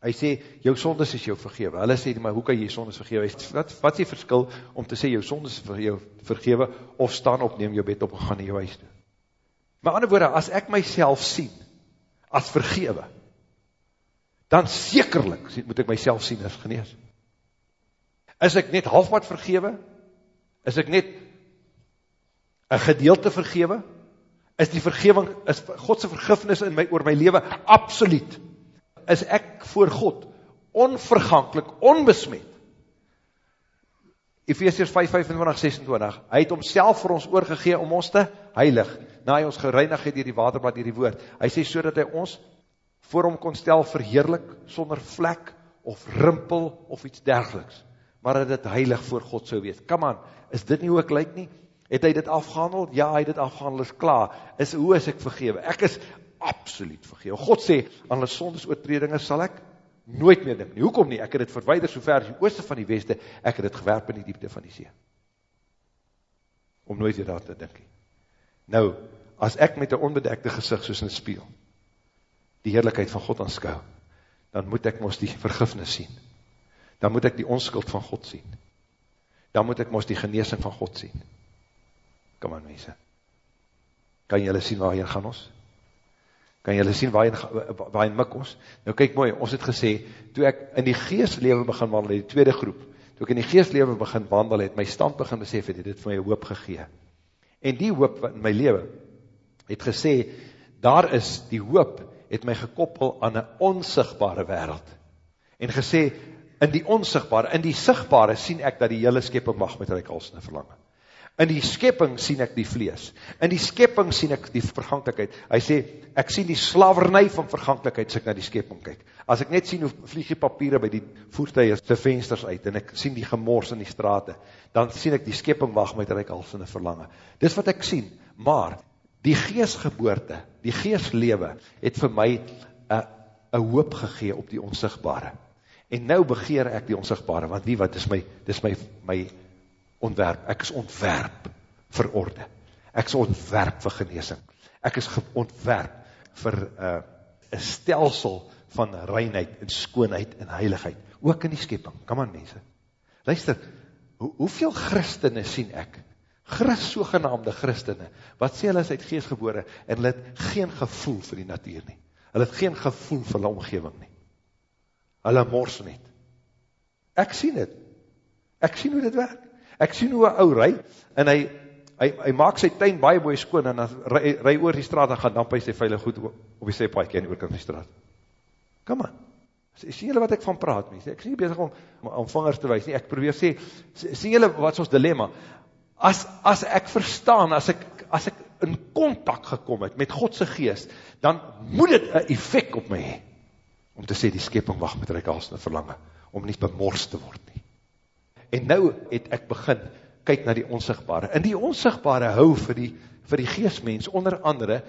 Hy sê jou sondes is jou vergewe. Hulle sê maar hoe kan jy sondes vergewe? Wat wat is die verskil om te sê jou sondes is jou vergewe of staan op neem jou bed op en gaan na jou huis toe? Maar ander woorde, as ek myself sien as vergewe, dan sekerlik moet ek myself sien as genees. Is ek net halfpad vergewe? Is ek net 'n gedeelte vergewe? Is die vergewing is God se vergifnis in my oor my lewe absoluut? Is ek voor God onverganklik, onbesmet? Efesiërs 5:25-26. Hy het homself vir ons oorgegee om ons te heilig, na hy ons gereinig het deur die waterbad deur die woord. Hy sê sodat hy ons voor hom kon stel verheerlik sonder vlek of rimpel of iets dergeliks, maar dat dit heilig voor God sou wees. Kom aan, is dit nie hoe ek lyk nie? Het hy dit afgehandel? Ja, hy het dit afgehandel, is klaar. Is hoe is ek vergewe? Ek is absoluut vergewe. God sê, aan hulle sondes oortredinge sal ek nooit meer dink nie. Hoekom nie? Ek het dit verwyder so ver as die ooste van die weste, ek het dit gewerp in die diepte van die see. Om nooit weer daar te dink. Nou, as ek met 'n onbedekte gesig soos in 'n spieël die heerlikheid van God aanskou, dan moet ek mos die vergifnis sien. Dan moet ek die onskuld van God sien. Dan moet ek mos die genesing van God sien. Kom aan mense. Kan julle sien waarheen gaan ons? Kan julle sien waarheen waarheen mik ons? Nou kyk mooi, ons het gesê toe ek in die geeslewe begin wandel, die tweede groep, toe ek in die geeslewe begin wandel het, my stand begin besef het, het dit vir my hoop gegee. En die hoop in my lewe het gesê daar is die hoop het my gekoppel aan 'n onsigbare wêreld. En gesê in die onsigbare, in die sigbare sien ek dat die hele skepping mag met reikhalsende verlange. In die skepping sien ek die vlees. In die skepping sien ek die verganklikheid. Hy sê, ek sien die slavernij van verganklikheid as ek na die skepping kyk. As ek net sien hoe vlieg die papiere by die voertuie se vensters uit en ek sien die gemors in die strate, dan sien ek die skepping wag met reikhalsende verlange. Dis wat ek sien. Maar die geesgeboorte, die geeslewe het vir my 'n 'n hoop gegee op die onsigbare. En nou begeer ek die onsigbare, want wie wat dis my dis my my ontwerp. Ek is ontwerp vir orde. Ek is ontwerp vir genesing. Ek is ontwerp vir 'n uh, stelsel van reinheid en skoonheid en heiligheid, ook in die skepping. Kom aan mense. Luister, hoe, hoeveel Christene sien ek? Christus sogenaamde Christene wat sê hulle is uit Gees gebore en hulle het geen gevoel vir die natuur nie. Hulle het geen gevoel vir hulle omgewing nie. Hulle mors net. Ek sien dit. Ek sien hoe dit werk. Ek sien hoe 'n ou ry en hy hy hy maak sy tuin baie mooi skoon en dan ry ry oor die straat en gaan damp hy sy veilig goed op die sepaadjie aan die oorkant van die straat. Kom aan. Sien julle wat ek van praat mense? Ek is nie besig om om vingers te wys nie. Ek probeer sê sien julle wat ons dilemma? As as ek verstaan, as ek as ek in kontak gekom het met God se gees, dan moet dit 'n effek op my hê om te sê die skepping wag met reikhalsende verlange om nie bemors te word nie. En nou het ek begin kyk na die onsigbare. In die onsigbare hou vir die vir die geesmens onder andere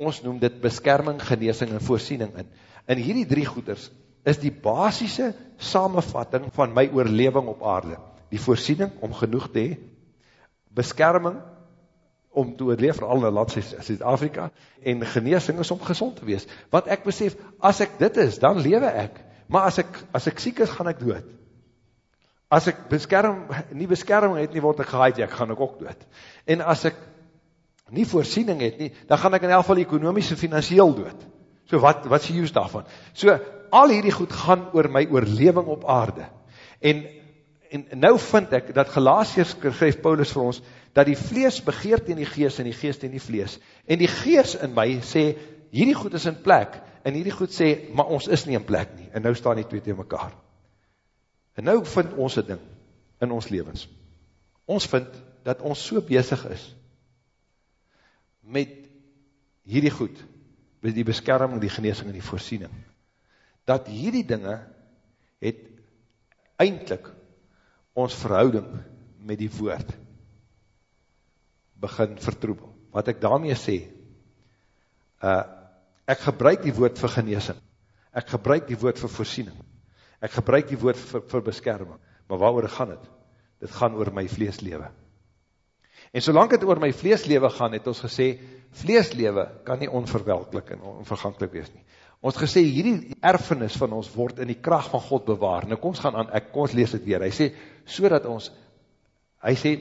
ons noem dit beskerming, genesing en voorsiening in. In hierdie drie goeders is die basiese samevatting van my oorlewing op aarde. Die voorsiening om genoeg te hê, beskerming om te oorleef vir al 'n land soos Suid-Afrika en genesing is om gesond te wees. Wat ek besef, as ek dit is, dan lewe ek. Maar as ek as ek siek is, gaan ek dood. As ek beskerm nie beskerming het nie, word ek gehaai, ek gaan ook, ook dood. En as ek nie voorsiening het nie, dan gaan ek in elk geval ekonomies en finansiëel dood. So wat wat se use daarvan? So al hierdie goed gaan oor my oorlewing op aarde. En en nou vind ek dat Galasiërs skryf Paulus vir ons dat die vlees begeer teen die gees en die gees teen die vlees. En die gees in my sê hierdie goed is in plek en hierdie goed sê maar ons is nie in plek nie. En nou staan die twee te mekaar. En nou vind ons 'n ding in ons lewens. Ons vind dat ons so besig is met hierdie goed, met die beskerming, die genesing en die voorsiening, dat hierdie dinge het eintlik ons verhouding met die woord begin vertroebel. Wat ek daarmee sê, uh, ek gebruik die woord vir genesing, ek gebruik die woord vir voorsiening, ek gebruik die woord vir, vir beskerming, maar waar gaan het? Dit gaan oor my vleeslewe. En solang het oor my vleeslewe gaan, het ons gesê, vleeslewe kan nie onverwelklik en onverganklik wees nie. Ons gesê, hierdie erfenis van ons word in die kracht van God bewaar. Nou kom ons gaan aan, ek, kom ons lees het weer. Hy sê, so dat ons, hy sê,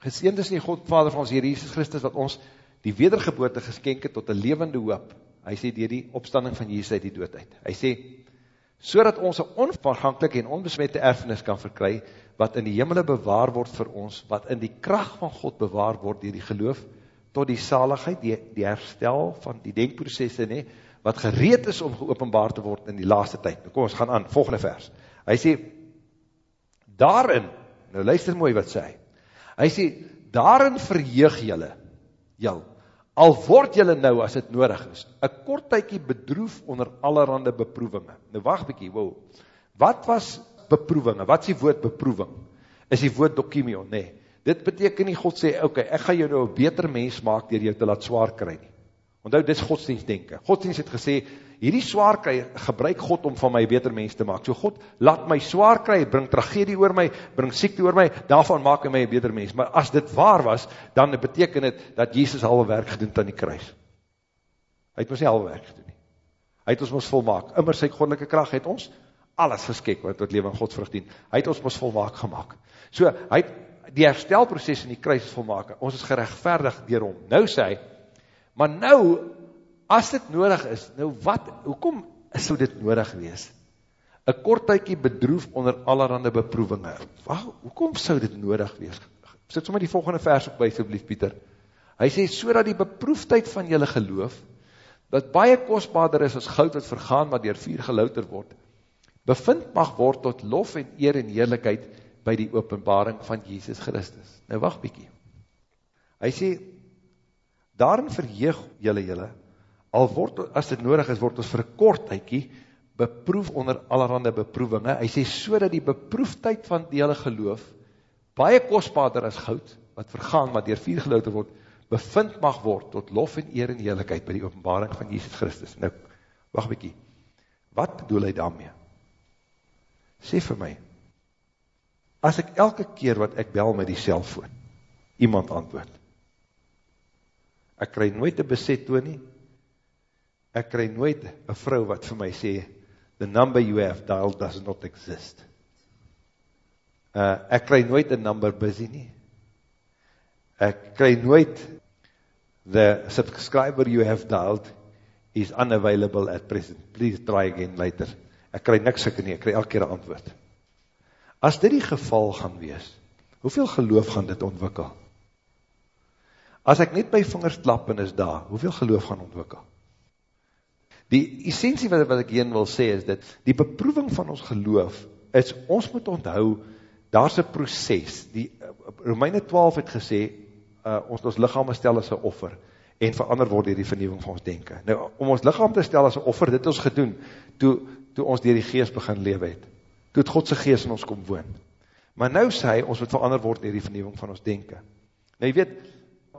Geseend is die God Vader van ons Heer Jesus Christus wat ons die wedergeboorte geskenk het tot 'n lewende hoop. Hy sê deur die opstanding van Jesus uit die dood uit. Hy sê sodat ons 'n onverganklike en onbesmette erfenis kan verkry wat in die hemele bewaar word vir ons, wat in die krag van God bewaar word deur die geloof tot die saligheid, die die herstel van die denkprosesse nê, wat gereed is om geopenbaar te word in die laaste tyd. Nou kom ons gaan aan, volgende vers. Hy sê daarin, nou luister mooi wat sê hy. Hy sê, daarin verheug jylle, jyl, al word jylle nou, as het nodig is, een kort tykie bedroef onder allerhande beproevinge. Nou wacht bykie, wow, wat was beproevinge? Wat is die woord beproeving? Is die woord dokimion? Nee, dit beteken nie God sê, ok, ek ga jou nou een beter mens maak, dier jou te laat zwaar kry nie. Onthou, dit is godsdienst denken. Godsdienst het gesê, hierdie swaar kry, gebruik God om van my beter mens te maak. So God, laat my swaar kry, bring tragedie oor my, bring siekte oor my, daarvan maak hy my een beter mens. Maar as dit waar was, dan beteken het, dat Jesus halwe werk gedoen aan die kruis. Hy het ons nie halwe werk gedoen nie. Hy het ons ons volmaak. Immer sy godelike kracht het ons alles geskek, wat tot leven God vrug dien. Hy het ons ons volmaak gemaakt. So, hy het die herstelproces in die kruis volmaak. Ons is gerechtvaardig dier hom. Nou sê hy, maar nou As dit nodig is, nou wat, hoekom sou dit nodig wees? Een kort tykie bedroef onder allerhande beproevinge. Waar, hoekom sou dit nodig wees? Sit sommer die volgende vers op by, soblief Pieter. Hy sê, so dat die beproefdheid van julle geloof, dat baie kostbaarder is as goud wat vergaan, wat dier vuur gelouter word, bevind mag word tot lof en eer en heerlijkheid by die openbaring van Jesus Christus. Nou wacht bykie. Hy sê, daarin verheeg jylle jylle, al word, as dit nodig is, word ons vir kort uitkie, beproef onder allerhande beproevinge. Hy sê, so dat die beproefdheid van die hele geloof, baie kostbaarder as goud, wat vergaan, wat dier vier gelote word, bevind mag word tot lof en eer en heerlijkheid by die openbaring van Jesus Christus. Nou, wacht bykie, wat bedoel hy daarmee? Sê vir my, as ek elke keer wat ek bel met die cellfoon, iemand antwoord, ek krij nooit een beset toe nie, ek krij nooit een vrou wat vir my sê, the number you have dialed does not exist. Uh, ek krij nooit een number busy nie, ek krij nooit, the subscriber you have dialed is unavailable at present, please try again later. Ek krij niks ek nie, ek krij elke keer een antwoord. As dit die geval gaan wees, hoeveel geloof gaan dit ontwikkel? As ek net by vingers klap en is daar, hoeveel geloof gaan ontwikkel? Die essentie wat, wat ek hierin wil sê is dit, die beproeving van ons geloof is, ons moet onthou, daar is een proces, die Romeine 12 het gesê, uh, ons ons lichaam stel as een offer, en verander word die vernieuwing van ons denken. Nou, om ons lichaam te stel as een offer, dit ons gedoen, toe, toe ons dier die geest begin lewe het, toe het Godse geest in ons kom woon. Maar nou sê ons moet verander word dier die vernieuwing van ons denken. Nou, jy weet,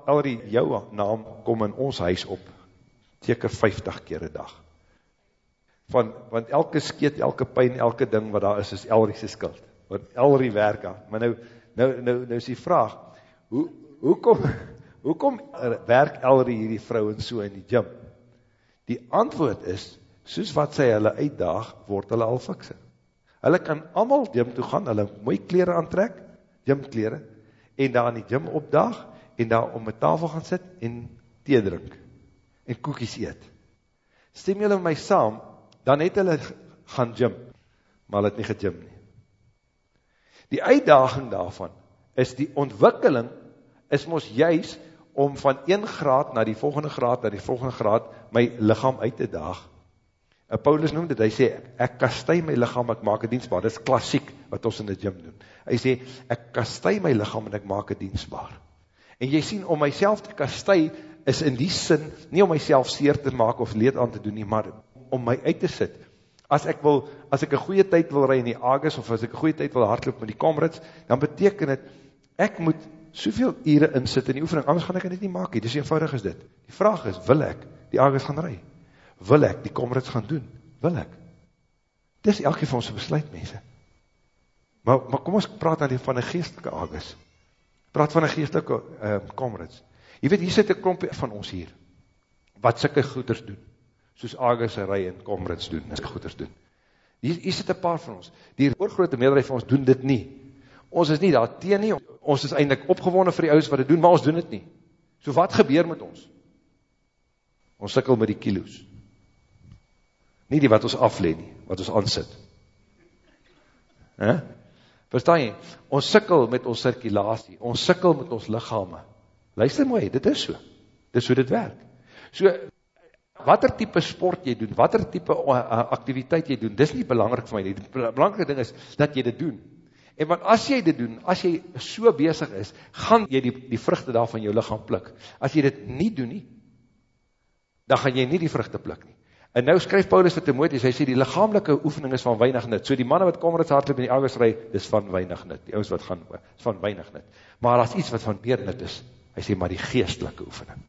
Elrie, jou naam kom in ons huis op, seker 50 keer een dag. Van, want elke skeet, elke pijn, elke ding wat daar is, is Elrie sy skuld. Want Elrie werk aan. Maar nou, nou, nou, nou is die vraag, hoe, hoe kom, hoe kom werk Elrie hierdie vrou en so in die gym? Die antwoord is, soos wat sy hulle uitdaag, word hulle al fikse. Hulle kan allemaal gym toe gaan, hulle mooi kleren aantrek, gymkleren, en daar in die gym opdaag, en daar om my tafel gaan sit en thee drink en koekies eet. Stem julle my saam, dan het hulle gaan gym, maar hulle het nie gegym nie. Die uitdaging daarvan is die ontwikkeling is mos juist om van 1 graad na die volgende graad, na die volgende graad, my lichaam uit te daag. En Paulus noem dit, hy sê, ek kastui my lichaam, ek maak het dienstbaar. Dit is klassiek wat ons in die gym doen. Hy sê, ek kastui my lichaam en ek maak het dienstbaar. En jy sien, om myself te kastui, is in die sin, nie om myself seer te maak of leed aan te doen nie, maar om my uit te sit. As ek wil, as ek een goeie tyd wil rij in die Agus, of as ek een goeie tyd wil hardloop met die Comrades, dan beteken het, ek moet soveel ure insit in die oefening, anders gaan ek dit nie maak, dis eenvoudig is dit. Die vraag is, wil ek die Agus gaan rij? Wil ek die Comrades gaan doen? Wil ek? Dis elke van ons besluit, mense. Maar, maar kom ons praat dan van die geestelike Agus praat van een geestelike uh, comrades. Jy weet, hier sit een klompie van ons hier, wat sikke goeders doen, soos Agus en Rai en comrades doen, en goeders doen. Hier, hier sit een paar van ons, die oorgrote meerderheid van ons doen dit nie. Ons is nie daar teen nie, ons is eindelijk opgewonnen vir die ouders wat dit doen, maar ons doen dit nie. So wat gebeur met ons? Ons sikkel met die kilo's. Nie die wat ons afleen nie, wat ons aansit. He? Verstaan jy? Ons sikkel met ons circulatie, ons sikkel met ons lichame. Luister mooi, dit is so. Dit is hoe dit werk. So, wat er type sport jy doen, wat er type uh, uh, activiteit jy doen, dit is nie belangrijk vir my nie. Die belangrike ding is, dat jy dit doen. En want as jy dit doen, as jy so bezig is, gaan jy die, die vruchte daar van jou lichaam plik. As jy dit nie doen nie, dan gaan jy nie die vruchte plik nie. En nou skryf Paulus vir Timotheus, hy sê die lichamelike oefening is van weinig nut. So die manne wat kom rits hardloop in die ouwers rij, dis van weinig nut. Die ouwers wat gaan, is van weinig nut. Maar as iets wat van meer nut is, hy sê maar die geestelike oefening.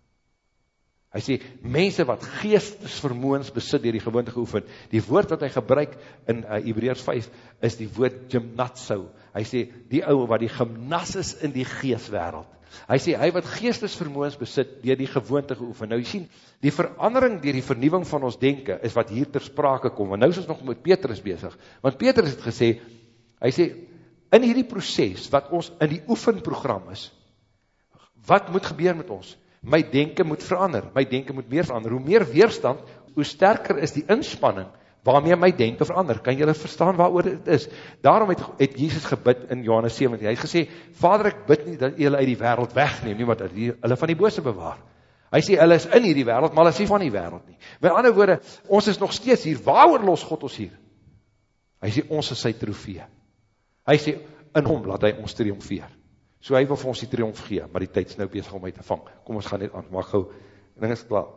Hy sê, mense wat geestesvermoens besit dier die gewoonte geoefen, die woord wat hy gebruik in uh, Hebreërs 5, is die woord gymnatsou. Hy sê, die ouwe wat die gymnas is in die geestwereld. Hy sê, hy wat geestesvermoens besit dier die gewoonte geoefen. Nou jy sien, die verandering dier die vernieuwing van ons denken, is wat hier ter sprake kom. Want nou is ons nog met Petrus bezig. Want Petrus het gesê, hy sê, in hierdie proces, wat ons in die oefenprogram is, wat moet gebeur met ons? my denken moet verander, my denken moet meer verander, hoe meer weerstand, hoe sterker is die inspanning, waarmee my denken verander, kan jylle verstaan waar dit is, daarom het, het Jesus gebid in Johannes 17, hy het gesê, vader ek bid nie dat jylle uit die wereld wegneem, nie wat hulle van die bose bewaar, hy sê, hulle is in hierdie wereld, maar hulle is nie van die wereld nie, met ander woorde, ons is nog steeds hier, waar los God ons hier? Hy sê, ons is sy trofee. Hy sê, in hom laat hy ons triomfeer. So hy wil vir ons die triomf gee, maar die tyd is nou bezig om my te vang. Kom ons gaan net aan, maar gauw, ding is klaar.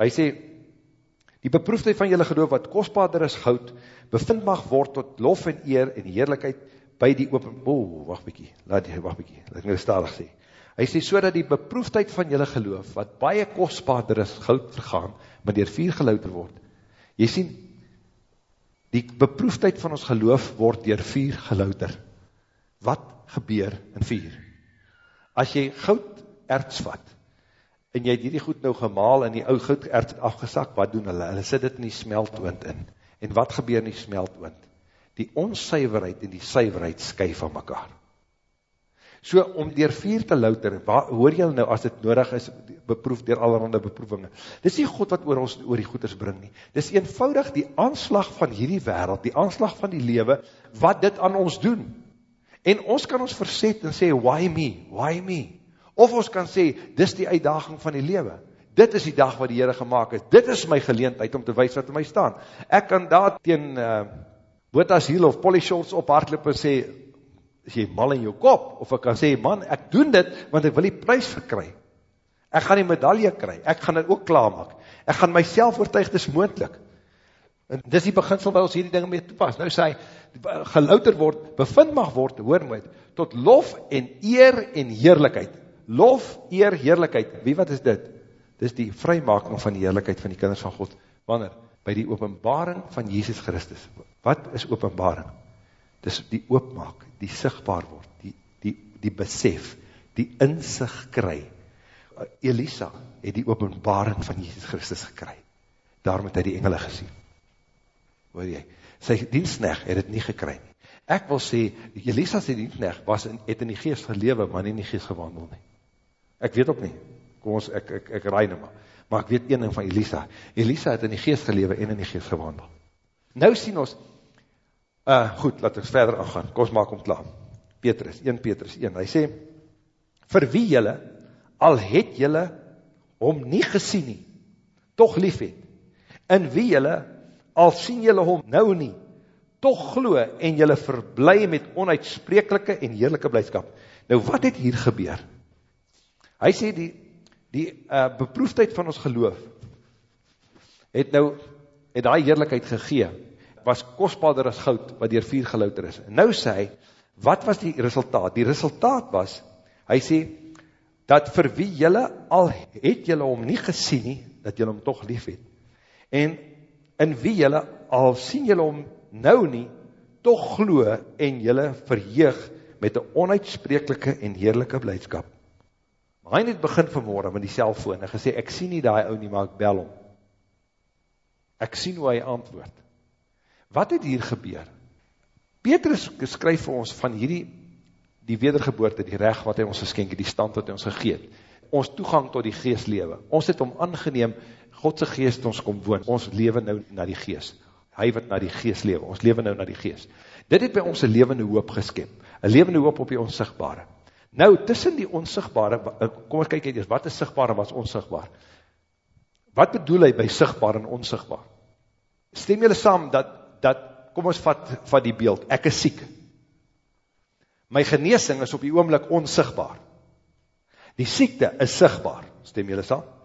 Hy sê, die beproefdheid van julle geloof wat kostbaarder is goud, bevind mag word tot lof en eer en heerlijkheid by die open, o, oh, wacht bykie, laat die, wacht bykie, laat ek nou stadig sê. Hy sê, so dat die beproefdheid van julle geloof, wat baie kostbaarder is goud vergaan, maar dier vier gelouter word. Jy sien, die beproefdheid van ons geloof word dier vier gelouter. Wat gebeur in vier? As jy goud erts vat, en jy het hierdie goed nou gemaal en die ou goud erts afgesak, wat doen hulle? Hulle sit dit in die smeltwind in. En wat gebeur in die smeltwind? Die onsuiverheid en die suiverheid skui van mekaar. So, om dier vier te louter, waar, hoor jy nou, as dit nodig is, beproef dier allerhande beproevinge. Dit is nie God wat oor ons oor die goeders bring nie. Dit is eenvoudig die aanslag van hierdie wereld, die aanslag van die lewe, wat dit aan ons doen. En ons kan ons verset en sê, why me, why me? Of ons kan sê, dis die uitdaging van die lewe. Dit is die dag wat die Heere gemaakt het. Dit is my geleentheid om te wees wat in my staan. Ek kan daar teen uh, Botas Hiel of Polly Schultz op hardloop en sê, is jy mal in jou kop? Of ek kan sê, man, ek doen dit, want ek wil die prijs verkry. Ek gaan die medaille kry. Ek gaan dit ook klaarmak. Ek gaan myself oortuig, dis moendlik. En dis die beginsel waar ons hierdie dinge mee toepas. Nou sê hy, gelouter word, bevind mag word, hoor moet, tot lof en eer en heerlijkheid. Lof, eer, heerlijkheid. Wie wat is dit? Dis die vrymaking van die heerlijkheid van die kinders van God. Wanneer? By die openbaring van Jesus Christus. Wat is openbaring? Dis die oopmaak, die sigtbaar word, die, die, die besef, die inzicht kry. Elisa het die openbaring van Jesus Christus gekry. Daarom het hy die engele gesien. Hoor jy? Sy dienstnecht het het nie gekry nie. Ek wil sê, Elisa sy dienstnecht was in, het in die geest gelewe, maar nie in die geest gewandel nie. Ek weet ook nie. Kom ons, ek, ek, ek raai nou maar. Maar ek weet een ding van Elisa. Elisa het in die geest gelewe en in die geest gewandel. Nou sien ons, uh, goed, laat ons verder aangaan. Kom ons maak om klaar. Petrus, 1 Petrus 1. Hy sê, vir wie jylle, al het jylle hom nie gesien nie, toch lief het. In wie jylle, al sien jylle hom nou nie, toch glo en jylle verblij met onuitsprekelike en heerlijke blijdskap. Nou wat het hier gebeur? Hy sê die, die uh, beproefdheid van ons geloof het nou, het die heerlijkheid gegee, was kostbaarder as goud, wat dier vier gelouter is. En nou sê hy, wat was die resultaat? Die resultaat was, hy sê, dat vir wie jylle, al het jylle om nie gesien nie, dat jylle om toch lief het. En in wie jylle, al sien jylle om nou nie, toch glo en jylle verheeg met die onuitsprekelike en heerlijke blijdskap. Hy het begin vanmorgen met die cellfoon en gesê, ek sien nie die ou nie, maar ek bel hom. Ek sien hoe hy antwoord. Wat het hier gebeur? Petrus skryf vir ons van hierdie, die wedergeboorte, die recht wat hy ons geskenk het, die stand wat hy ons gegeet, ons toegang tot die geestlewe. Ons het om aangeneem, Godse geest ons kom woon, ons leven nou na die geest. Hy wat na die geest lewe, ons leven nou na die geest. Dit het by ons een levende hoop geskep, een levende hoop op die onsigbare. Nou, tussen die onsigbare, eh, kom ons kyk eers, wat is sigbaar en wat is onsigbaar? Wat bedoel hy by sigbaar en onsigbaar? Stem julle saam dat, dat kom ons vat, vat die beeld, ek is siek. My geneesing is op die oomlik onsigbaar. Die siekte is sigbaar, stem julle saam?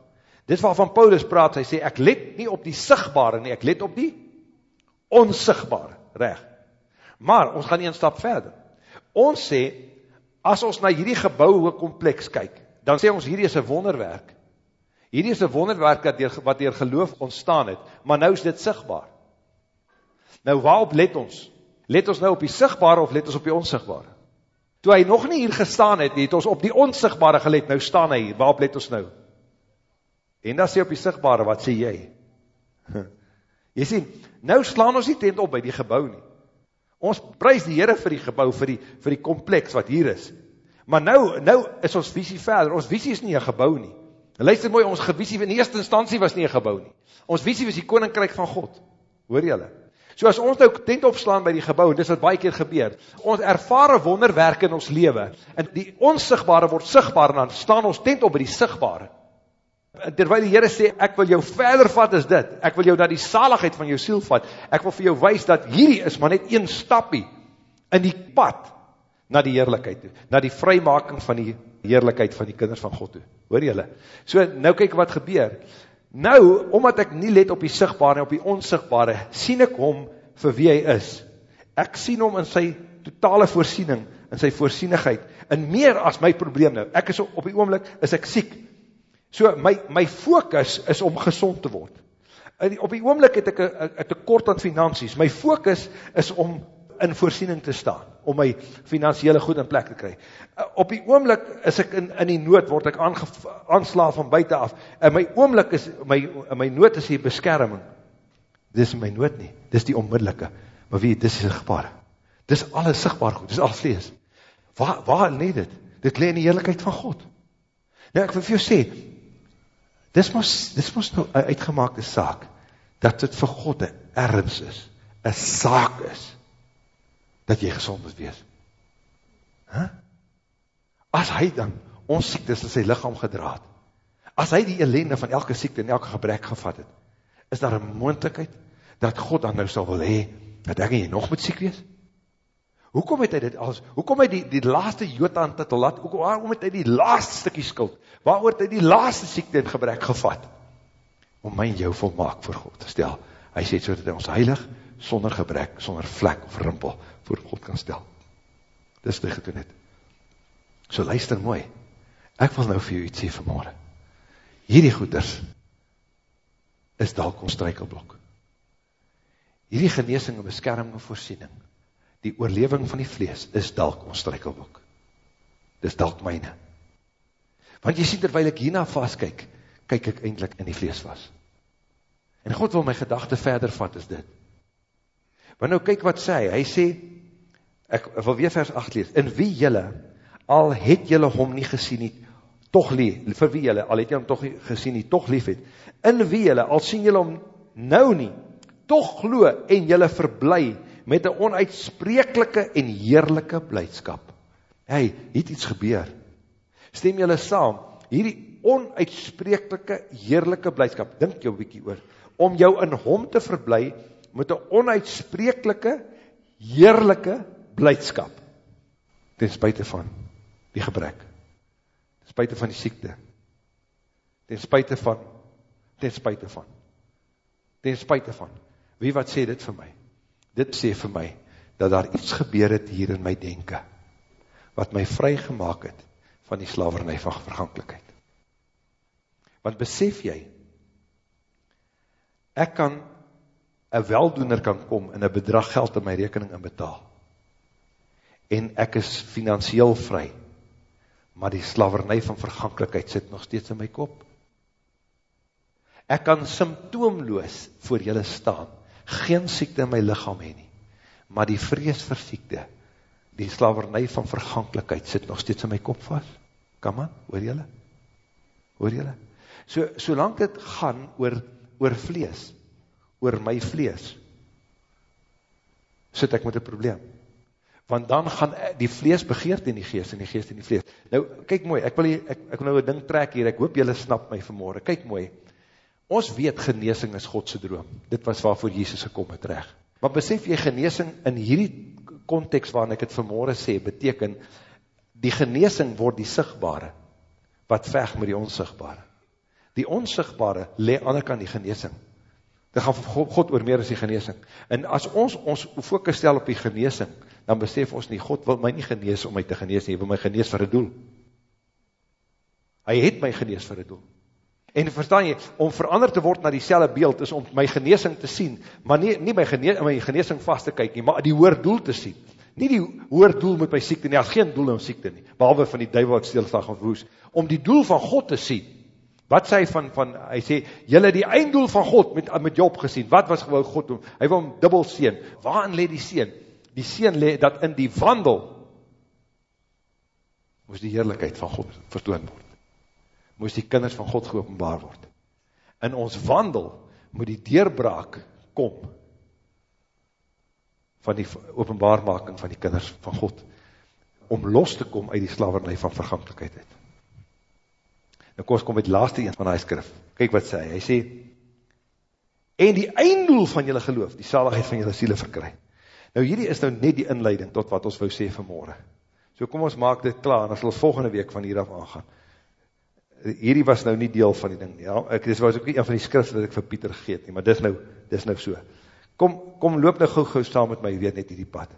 Dit waarvan Paulus praat, hy sê, ek let nie op die sigbare nie, ek let op die onsigbare, recht. Maar, ons gaan een stap verder. Ons sê, as ons na hierdie gebouwe kompleks kyk, dan sê ons hierdie is een wonderwerk. Hierdie is een wonderwerk wat dier, wat dier geloof ontstaan het, maar nou is dit sigtbaar. Nou waarop let ons? Let ons nou op die sigtbare of let ons op die onsigtbare? Toe hy nog nie hier gestaan het, het ons op die onsigtbare gelet, nou staan hy hier, waarop let ons nou? En dan sê op die sigtbare, wat sê jy? Jy sien, nou slaan ons nie tent op by die gebouw nie. Ons prijs die Heere vir die gebouw, vir die, vir die kompleks wat hier is. Maar nou, nou is ons visie verder. Ons visie is nie een gebouw nie. Luister mooi, ons visie in eerste instantie was nie een gebouw nie. Ons visie was die koninkryk van God. Hoor jylle? So as ons nou tent opslaan by die gebouw, en dis wat baie keer gebeur, ons ervare wonderwerk in ons leven, en die onsigbare word sigtbaar, en dan staan ons tent op by die sigbare. Terwyl die Here sê ek wil jou verder vat as dit. Ek wil jou na die saligheid van jou siel vat. Ek wil vir jou wys dat hierdie is maar net een stappie in die pad na die heerlikheid toe, na die vrymaking van die heerlikheid van die kinders van God toe. Hoor julle? So nou kyk wat gebeur. Nou, omdat ek nie let op die sigbare en op die onsigbare, sien ek hom vir wie hy is. Ek sien hom in sy totale voorsiening, in sy voorsienigheid, in meer as my probleem nou. Ek is op die oomlik, is ek siek. So my, my focus is om gezond te word. Op die oomlik het ek een tekort aan finansies. My focus is om in voorsiening te staan, om my financiële goed in plek te kry. Uh, op die oomlik is ek in, in die nood, word ek aanslaaf van buiten af, en my oomlik is, my, my nood is die beskerming. Dit is my nood nie, dit is die onmiddellike, maar wie, dit is sigtbaar. Dit is alles sigtbaar goed, dit is alles vlees. Waar, waar leed dit? Dit leed in die heerlijkheid van God. Nou, ek wil vir jou sê, dit is mos, dit is mos nou een uitgemaakte saak, dat dit vir God een ergens is, een saak is, dat jy gezond moet wees. Huh? As hy dan ons siektes in sy lichaam gedraad, as hy die ellende van elke siekte en elke gebrek gevat het, is daar een moendlikheid dat God dan nou sal wil hee, dat ek en jy nog moet siek wees? Hoekom het hy dit als, hoekom het die, die laaste jood aan te laat, waarom het hy die laaste stikkie skuld, waarom het hy die laaste siekte en gebrek gevat, om my en jou volmaak voor God te stel, hy sê so dat hy ons heilig, sonder gebrek, sonder vlek of rimpel, voor God kan stel. Dis die gedoen het. So luister mooi. Ek wil nou vir jou iets sê vanmorgen. Hierdie goeders is dalk ons strijkelblok. Hierdie geneesing en beskerming en voorsiening, die oorleving van die vlees, is dalk ons strijkelblok. Dis dalk myne. Want jy sien, terwijl ek hierna vast kyk, ek eindelijk in die vlees vast. En God wil my gedachte verder vat as dit. Want nou kyk wat sê hy sê, ek wil weer vers 8 lees, in wie jylle, al het jylle hom nie gesien nie, toch lief, vir wie jylle, al het jylle hom toch nie gesien nie, toch lief het, in wie jylle, al sien jylle hom nou nie, toch glo en jylle verblij, met een onuitsprekelike en heerlijke blijdskap. Hey, het iets gebeur. Stem jylle saam, hierdie onuitsprekelike, heerlijke blijdskap, dink jou bykie oor, om jou in hom te verblij, met een onuitsprekelike, heerlijke blijdskap, ten spuite van die gebrek, ten spuite van die siekte, ten spuite van, ten spuite van, ten spuite van, wie wat sê dit vir my? Dit sê vir my, dat daar iets gebeur het hier in my denken, wat my vry gemaakt het, van die slavernij van vergankelijkheid. Want besef jy, ek kan, een weldoener kan kom, en een bedrag geld in my rekening in betaal, en ek is financieel vry, maar die slavernij van vergankelijkheid sit nog steeds in my kop. Ek kan symptoomloos voor julle staan, geen siekte in my lichaam heen nie, maar die vrees vir siekte, die slavernij van vergankelijkheid sit nog steeds in my kop vast. Kan man, hoor julle? Hoor julle? So, solang dit gaan oor, oor vlees, oor my vlees, sit ek met een probleem want dan gaan die vlees begeert in die geest, en die geest in die vlees. Nou, kyk mooi, ek wil, hier, ek, ek wil nou een ding trek hier, ek hoop jylle snap my vanmorgen, kyk mooi, ons weet geneesing is Godse droom, dit was waarvoor Jesus gekom het reg. Maar besef jy geneesing in hierdie context waarin ek het vanmorgen sê, beteken, die geneesing word die sigtbare, wat veg met die onsigbare. Die onsigbare le ander kan die geneesing. Dit gaan God oor meer as die geneesing. En as ons ons focus stel op die geneesing, dan besef ons nie, God wil my nie genees om my te genees nie, hy wil my genees vir een doel. Hy het my genees vir een doel. En verstaan jy, om verander te word na die beeld, is om my geneesing te sien, maar nie, nie my, genees, my geneesing vast te kyk nie, maar die hoer doel te sien. Nie die hoer doel met my siekte nie, as geen doel in siekte nie, behalwe van die duivel wat stilstaan gaan verhoes, om die doel van God te sien. Wat sê hy van, van hy sê, jylle die einddoel van God met, met Job gesien, wat was gewoon God doen? Hy wil hom dubbel seen. Waarin le die seen? die seen le, dat in die wandel moes die heerlijkheid van God vertoon word. Moes die kinders van God geopenbaar word. In ons wandel moet die deurbraak kom van die openbaarmaking van die kinders van God om los te kom uit die slavernij van vergankelijkheid uit. Nou kom ons kom met die laaste een van die skrif. Kyk wat sê hy. Sê, en die einddoel van julle geloof, die saligheid van julle siele verkry. Nou hierdie is nou net die inleiding tot wat ons wou sê vanmorgen. So kom ons maak dit klaar, en ons sal volgende week van hieraf aangaan. Hierdie was nou nie deel van die ding, ja, ek, dit was ook nie een van die skrifte dat ek vir Pieter gegeet nie, maar dis nou, dis nou so. Kom, kom loop nou gauw saam met my, weet net hierdie pad.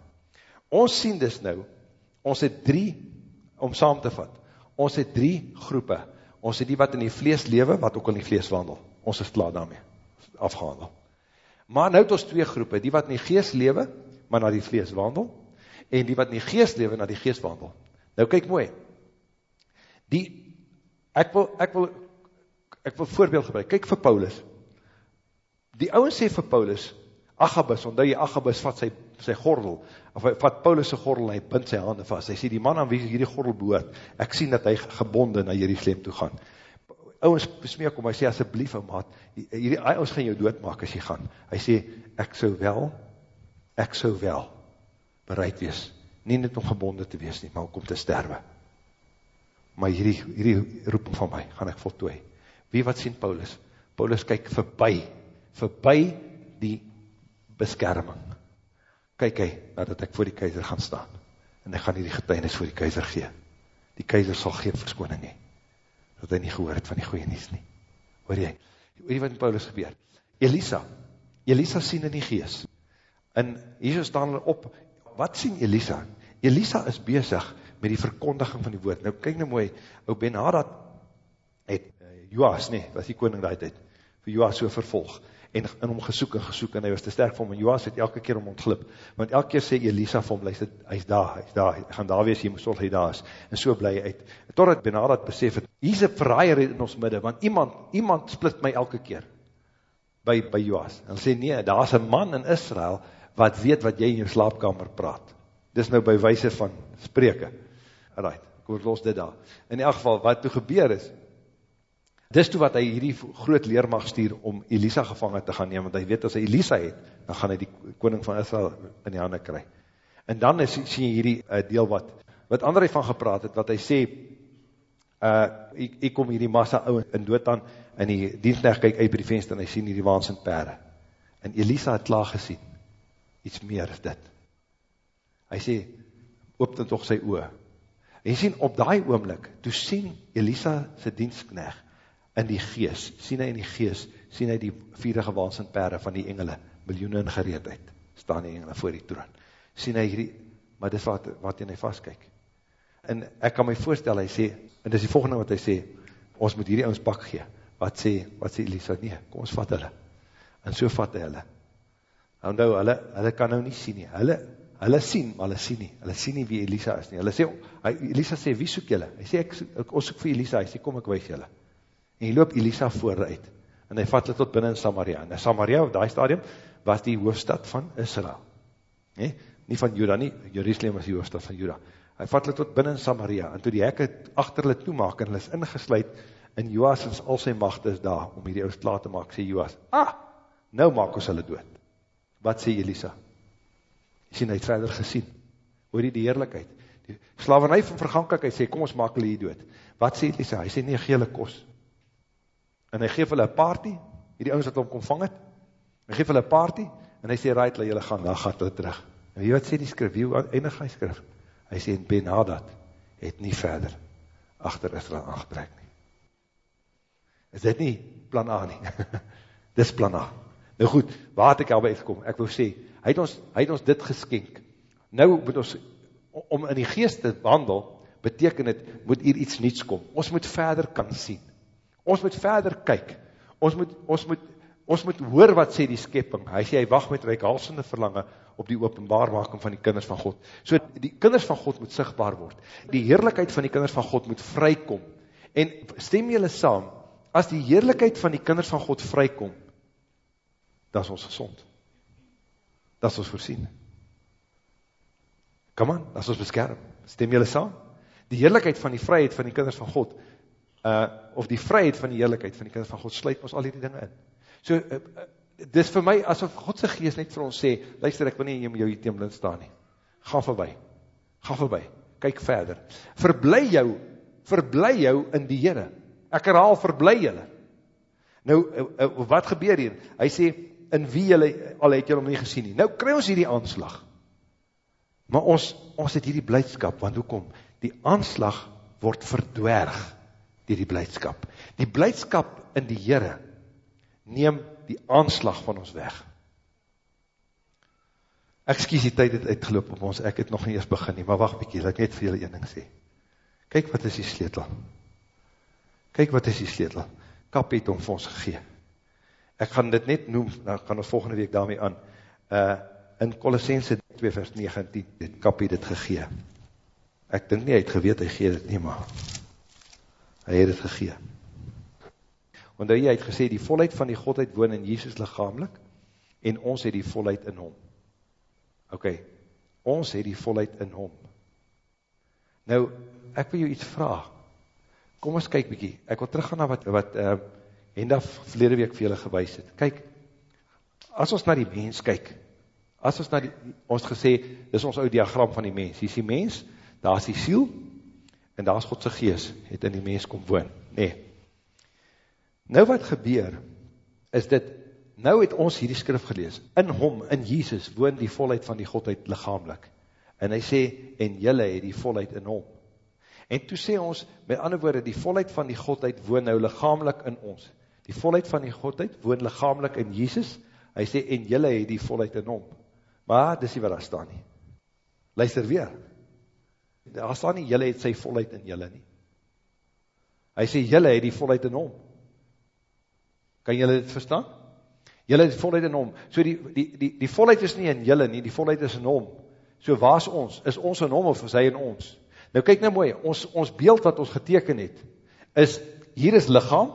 Ons sien dus nou, ons het drie, om saam te vat, ons het drie groepe, ons het die wat in die vlees lewe, wat ook in die vlees wandel, ons is klaar daarmee, afgehandel. Maar nou het ons twee groepe, die wat in die geest lewe, maar na die vlees wandel, en die wat in die geest lewe, na die geest wandel. Nou kyk mooi, die, ek wil, ek wil, ek wil voorbeeld gebruik, kyk vir Paulus, die ouwe sê vir Paulus, Agabus, onthou jy Agabus vat sy, sy gordel, of hy vat Paulus sy gordel, en hy bind sy hande vast, hy sê, die man aan wie hierdie gordel behoort, ek sien dat hy gebonden na Jerusalem toe gaan, ouwens besmeek om, hy sê, asjeblief, ou maat, hierdie, ons gaan jou doodmaak as jy gaan, hy sê, ek sou wel, ek sou wel, bereid wees, nie net om gebonden te wees nie, maar om te sterwe, maar hierdie, hierdie roeping van my, gaan ek voltooi, wie wat sien Paulus, Paulus kyk verby, verby die beskerming. Kyk hy, nadat ek voor die keizer gaan staan, en hy gaan hier die getuinis voor die keizer gee. Die keizer sal geen verskoning hee, dat hy nie gehoor het van die goeie nies nie. Hoor jy, hoor jy wat in Paulus gebeur? Elisa, Elisa sien in die gees, en hier staan hulle op, wat sien Elisa? Elisa is bezig met die verkondiging van die woord. Nou kyk nou mooi, ou Ben Hadad het uh, Joas, nee, was die koning daai tyd, vir Joas so vervolg, en in hom gesoek en gesoek, en hy was te sterk vir hom, en Joas het elke keer om ontglip, want elke keer sê Elisa vir hom, luister, hy is daar, hy is daar, hy gaan daar wees, hy moet sorg hy daar is, en so bly hy uit, totdat Benadad besef het, hier is een verraaier in ons midde, want iemand, iemand split my elke keer, by, by Joas, en sê, nee, daar is een man in Israel, wat weet wat jy in jou slaapkamer praat, dis nou by wijse van spreke, alright, ek los dit daar, in elk geval, wat toe gebeur is, Dis toe wat hy hierdie groot leermag stuur om Elisa gevangen te gaan neem, want hy weet as hy Elisa het, dan gaan hy die koning van Israel in die handen kry. En dan is, sien jy hierdie uh, deel wat, wat André van gepraat het, wat hy sê, uh, ek, ek kom hierdie massa ou in doodaan, en die dienstnecht kyk uit by die venster, en hy sien hierdie waansin pere. En Elisa het klaar gesien, iets meer is dit. Hy sê, oop dan toch sy oor. En jy sien, op daai oomlik, toe sien Elisa sy dienstknecht, in die gees, sien hy in die gees, sien hy die vierige waansin pere van die engele, miljoene in gereedheid, staan die engele voor die troon, sien hy hierdie, maar dis wat, wat hy vastkyk, en ek kan my voorstel, hy sê, en dis die volgende wat hy sê, ons moet hierdie ons pak gee, wat sê, wat sê Elisa, nee, kom ons vat hulle, en so vat hy hulle, nou, hulle, hulle kan nou nie sien nie, hulle, hulle sien, maar hulle sien nie, hulle sien nie wie Elisa is nie, hulle sê, hy, Elisa sê, wie soek julle? Hy sê, ek, ek, ons soek vir Elisa, hy sê, kom ek wees julle, En hier loop Elisa vooruit. En hy vat hulle tot binnen in Samaria. En Samaria, op die stadium, was die hoofstad van Israel. Nee? Nie van Juda nie, Jerusalem was die hoofstad van Juda. Hy vat hulle tot binnen in Samaria. En toe die hekke achter hulle toemaak, en hulle is ingesluid, en Joas is al sy macht is daar, om hierdie oud klaar te maak, sê Joas, ah, nou maak ons hulle dood. Wat sê Elisa? Sien, hy het verder gesien. Hoor die die heerlijkheid. Die slavernij van vergankelijkheid sê, kom ons maak hulle hier dood. Wat sê? Hy sê, nee, gee hulle kos en hy geef hulle een party, hierdie ouwens wat hom kom vang het, hy geef hulle een party, en hy sê, right, laat julle gaan, dan gaat hulle terug. En wie wat sê die skrif, wie eindig hy skrif? Hy sê, en Ben Hadad het nie verder achter Israel aangetrek nie. Is dit nie plan A nie? Dis plan A. Nou goed, waar het ek al by uitgekom? Ek wil sê, hy het ons, hy het ons dit geskenk. Nou moet ons, om in die geest te wandel, beteken het, moet hier iets niets kom. Ons moet verder kan sien. Ons moet verder kyk. Ons moet, ons moet, ons moet hoor wat sê die skepping. Hy sê, hy wacht met reikhalsende verlange op die openbaarmaking van die kinders van God. So die kinders van God moet sigtbaar word. Die heerlijkheid van die kinders van God moet vrykom. En stem jylle saam, as die heerlijkheid van die kinders van God vrykom, dat is ons gezond. Dat is ons voorsien. Come on, dat is ons beskerm. Stem jylle saam? Die heerlijkheid van die vryheid van die kinders van God uh, of die vryheid van die heerlijkheid van die kinders van God, sluit ons al die dinge in. So, uh, uh, dis vir my, asof Godse geest net vir ons sê, luister, ek wil nie jou hier teen blind staan nie. Ga voorbij, ga voorbij, kyk verder. Verblij jou, verblij jou in die Heere. Ek herhaal verbly julle. Nou eh, eh, wat gebeur hier? Hy sê in wie julle al het julle hom nie gesien nie. Nou kry ons hierdie aanslag. Maar ons ons het hierdie blydskap want hoekom? Die aanslag word verdwerg deur die blydskap. Die blydskap in die Here neem die aanslag van ons weg. Ekskuus, die tyd het uitgeloop op ons. Ek het nog nie eers begin nie, maar 'n bietjie, laat ek net vir julle een ding sê. Kyk wat is die sleutel. Kyk wat is die sleutel. Kap het hom vir ons gegee. Ek gaan dit net noem, dan gaan ons volgende week daarmee aan. Uh in Kolossense 2 vers 9 en 10, dit Kap het dit gegee. Ek dink nie hy het geweet hy gee dit nie, maar hy het dit gegee. Want hy het gesê die volheid van die godheid woon in Jesus liggaamlik en ons het die volheid in hom. OK. Ons het die volheid in hom. Nou, ek wil jou iets vra. Kom ons kyk bietjie. Ek wil teruggaan na wat wat uh Henda verlede week vir julle gewys het. Kyk. As ons na die mens kyk. As ons na die ons gesê, dis ons ou diagram van die mens. Hier is die mens, daar's die siel en daar's God se gees het in die mens kom woon. Nee. Nou wat gebeur is dit nou het ons hierdie skrif gelees. In hom, in Jesus woon die volheid van die godheid liggaamlik. En hy sê en julle het die volheid in hom. En toe sê ons met ander woorde die volheid van die godheid woon nou liggaamlik in ons. Die volheid van die godheid woon liggaamlik in Jesus. Hy sê en julle het die volheid in hom. Maar dis nie wat daar staan nie. Luister weer. Daar staan nie julle het sy volheid in julle nie. Hy sê julle het die volheid in hom. Kan julle dit verstaan? Julle het volheid in hom. So die die die die volheid is nie in julle nie, die volheid is in hom. So waar's ons? Is ons in hom of is hy in ons? Nou kyk nou mooi, ons ons beeld wat ons geteken het is hier is liggaam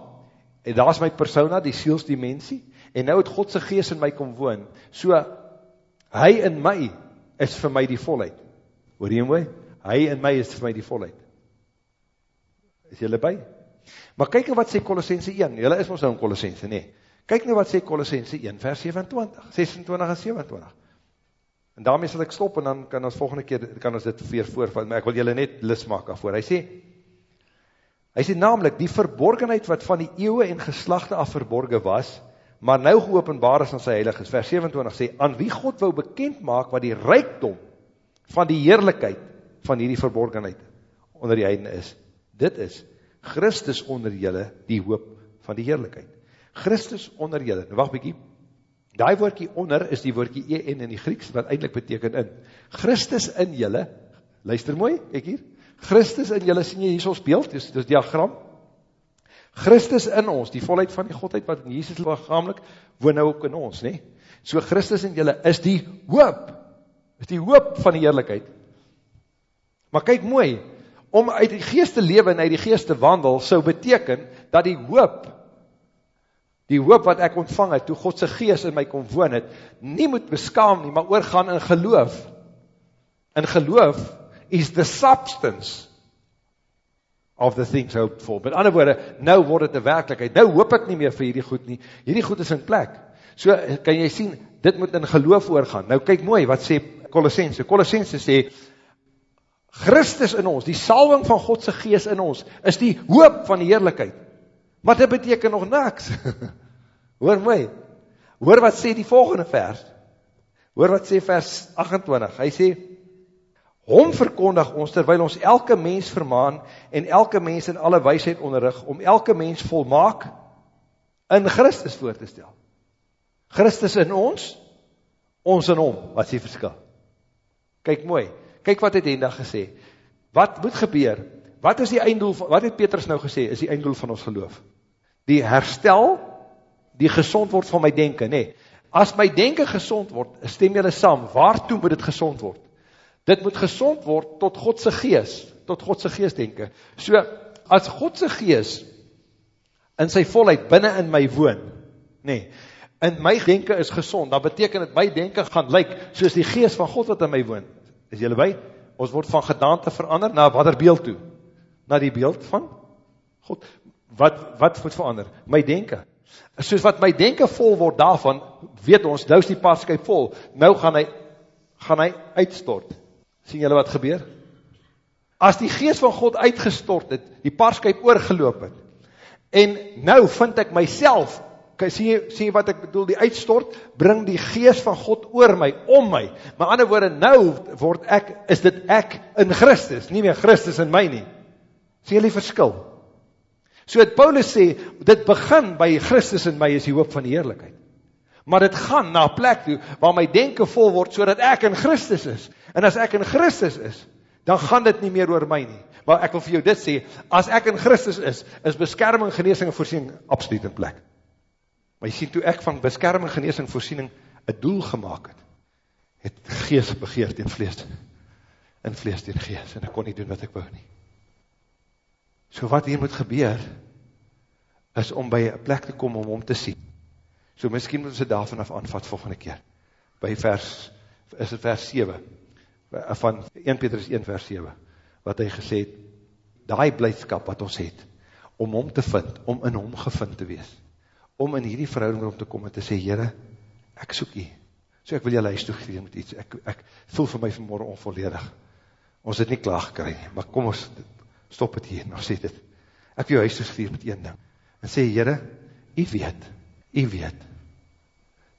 en daar's my persona, die sielsdimensie en nou het God se gees in my kom woon. So hy in my is vir my die volheid. Hoor jy mooi? Hy in my is vir my die volheid. Is jy by? Maar kyk nou wat sê Kolossense 1. Julle is mos nou in Kolossense, nê? Nee. Kyk nou wat sê Kolossense 1 vers 27, 26 en 27. En daarmee sal ek stop en dan kan ons volgende keer kan ons dit weer voorvat, maar ek wil julle net lus maak daarvoor. Hy sê Hy sê naamlik die verborgenheid wat van die eeue en geslagte af verborge was, maar nou geopenbaar is aan sy heiliges. Vers 27 sê aan wie God wou bekend maak wat die rykdom van die heerlikheid van hierdie verborgenheid onder die heidene is. Dit is Christus onder julle die hoop van die heerlikheid. Christus onder julle. Nou wag bietjie. Daai woordjie onder is die woordjie en in die Grieks wat eintlik beteken in. Christus in julle. Luister mooi, kyk hier. Christus in julle sien jy hier ons beeld, dis dis diagram. Christus in ons, die volheid van die godheid wat in Jesus liggaamlik woon nou ook in ons, nê? So Christus in julle is die hoop. Is die hoop van die heerlikheid. Maar kyk mooi, om uit die gees te lewe en uit die gees te wandel sou beteken dat die hoop die hoop wat ek ontvang het toe God se gees in my kom woon het nie moet beskaam nie maar oorgaan in geloof in geloof is the substance of the things hoped for met ander woorde nou word dit 'n werklikheid nou hoop ek nie meer vir hierdie goed nie hierdie goed is in plek so kan jy sien dit moet in geloof oorgaan nou kyk mooi wat sê Kolossense Kolossense sê Christus in ons, die salwing van God se gees in ons, is die hoop van die heerlikheid. Maar dit beteken nog niks. Hoor my. Hoor wat sê die volgende vers. Hoor wat sê vers 28. Hy sê hom verkondig ons terwyl ons elke mens vermaan en elke mens in alle wysheid onderrig om elke mens volmaak in Christus voor te stel. Christus in ons, ons in hom. Wat is die verskil? Kyk mooi. Kyk wat het Henda gesê. Wat moet gebeur? Wat is die einddoel van wat het Petrus nou gesê is die einddoel van ons geloof? Die herstel, die gesond word van my denke, nê. Nee. As my denke gesond word, stem julle saam, waartoe moet dit gesond word? Dit moet gesond word tot God se gees, tot God se gees denke. So as God se gees in sy volheid binne in my woon. Nee, in my denke is gesond, dan beteken dit my denke gaan lyk soos die gees van God wat in my woon. Is julle by? Ons word van gedaante verander na watter beeld toe? Na die beeld van God. Wat wat moet verander? My denke. Soos wat my denke vol word daarvan, weet ons, nou is die paskyp vol. Nou gaan hy gaan hy uitstort. Sien julle wat gebeur? As die gees van God uitgestort het, die paskyp oorgeloop het, En nou vind ek myself, sien jy, sien jy wat ek bedoel, die uitstort, bring die geest van God oor my, om my. Maar ander woorde, nou word ek, is dit ek in Christus, nie meer Christus in my nie. Sien jy die verskil? So het Paulus sê, dit begin by Christus in my is die hoop van die heerlijkheid. Maar dit gaan na plek toe, waar my denken vol word, so ek in Christus is. En as ek in Christus is, dan gaan dit nie meer oor my nie. Maar ek wil vir jou dit sê, as ek in Christus is, is beskerming, geneesing en voorsiening absoluut in plek. Maar jy sien, toe ek van beskerming, geneesing en voorsiening een doel gemaakt het, het gees begeerd in vlees, in vlees in gees, en ek kon nie doen wat ek wou nie. So wat hier moet gebeur, is om by een plek te kom om om te sien. So miskien moet ons het daarvan af aanvat volgende keer. By vers, is het vers 7, van 1 Petrus 1 vers 7, wat hy gesê het, die blijdskap wat ons het, om hom te vind, om in hom gevind te wees, om in hierdie verhouding om te kom en te sê, Heere, ek soek jy, so ek wil jy luister gegeven met iets, ek, ek voel vir my vanmorgen onvolledig, ons het nie klaar gekry, maar kom ons, stop het hier, nou sê dit, ek wil jou huis toesgevier met een ding, en sê, Heere, jy weet, jy weet,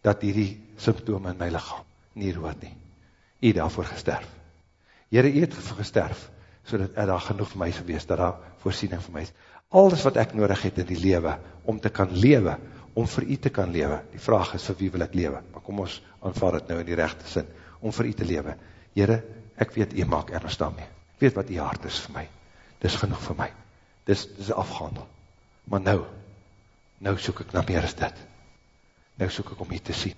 dat hierdie symptome in my lichaam nie rood nie, jy daarvoor gesterf, Heere, jy het gesterf, so dat er daar genoeg vir my is wees, dat daar voorsiening vir my is, alles wat ek nodig het in die lewe, om te kan lewe, om vir jy te kan lewe, die vraag is, vir wie wil ek lewe, maar kom ons aanvaard het nou in die rechte sin, om vir jy te lewe, Heere, ek weet, jy maak ergens daarmee, ek weet wat die hart is vir my, dis genoeg vir my, dis, dis afgehandel, maar nou, nou soek ek na meer as dit, nou soek ek om hier te sien,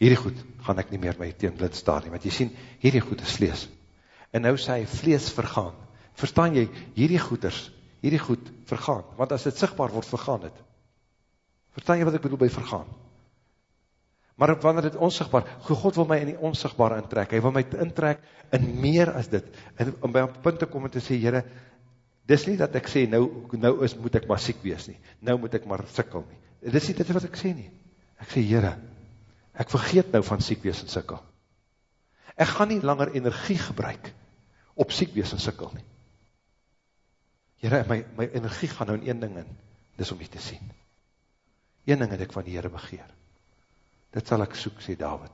hierdie goed gaan ek nie meer my teen blind staan nie, want jy sien, hierdie goed is vlees, en nou sê hy, vlees vergaan, verstaan jy, hierdie goeders, hierdie goed vergaan, want as dit sigtbaar word, vergaan het, verstaan jy wat ek bedoel by vergaan, maar wanneer dit onsigbaar, God wil my in die onsigbare intrek, hy wil my intrek in meer as dit, en om by een punt te kom en te sê, jyre, dis nie dat ek sê, nou, nou is, moet ek maar siek wees nie, nou moet ek maar sikkel nie, dis nie dit wat ek sê nie, ek sê, jyre, ek vergeet nou van siek wees en sikkel, ek gaan nie langer energie gebruik, op siek wees en sikkel nie, jyre, my, my energie gaan nou in een ding in, dis om jy te sien, een ding het ek van die Heere begeer, dit sal ek soek, sê David,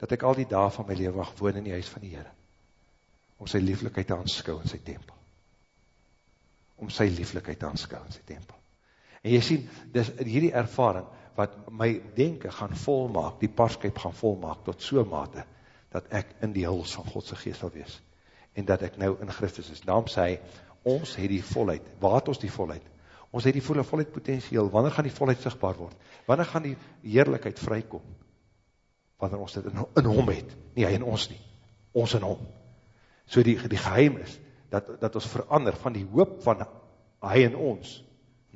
dat ek al die dae van my leven mag woon in die huis van die Heere, om sy lieflikheid te aanskou in sy tempel, om sy lieflikheid te aanskou in sy tempel. En jy sien, dis hierdie ervaring, wat my denken gaan volmaak, die parskuip gaan volmaak, tot so mate, dat ek in die huls van Godse geest sal wees, en dat ek nou in Christus is. Daarom sê hy, ons het die volheid, waar het ons die volheid? Ons het die volheid, volheid potentieel, wanneer gaan die volheid sigtbaar word? Wanneer gaan die heerlijkheid vrykom? Wanneer ons dit in, in hom het, nie hy in ons nie, ons in hom. So die, die geheim is, dat, dat ons verander van die hoop van hy en ons,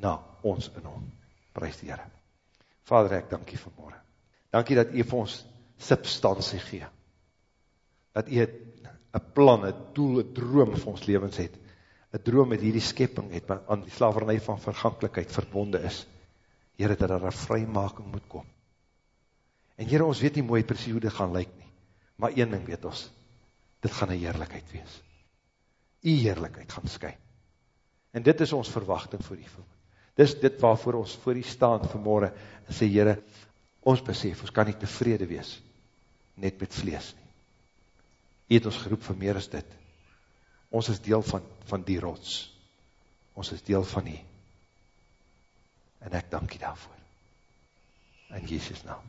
na ons in hom. Prijs die Heere. Vader, ek dankie vanmorgen. Dankie dat u vir ons substantie gee. Dat u een plan, een doel, een droom vir ons levens het. Een droom met hierdie skepping het, maar aan die slavernij van vergankelijkheid verbonde is. Heere, dat daar een vrymaking moet kom. En Heere, ons weet nie mooi precies hoe dit gaan lyk nie. Maar een ding weet ons, dit gaan een heerlijkheid wees u heerlijkheid gaan skyn. En dit is ons verwachting voor u vermoed. Dis dit waarvoor ons voor u staan vanmorgen en sê, Heere, ons besef, ons kan nie tevrede wees, net met vlees nie. U het ons geroep vir meer as dit. Ons is deel van, van die rots. Ons is deel van u. En ek dank u daarvoor. In Jesus naam.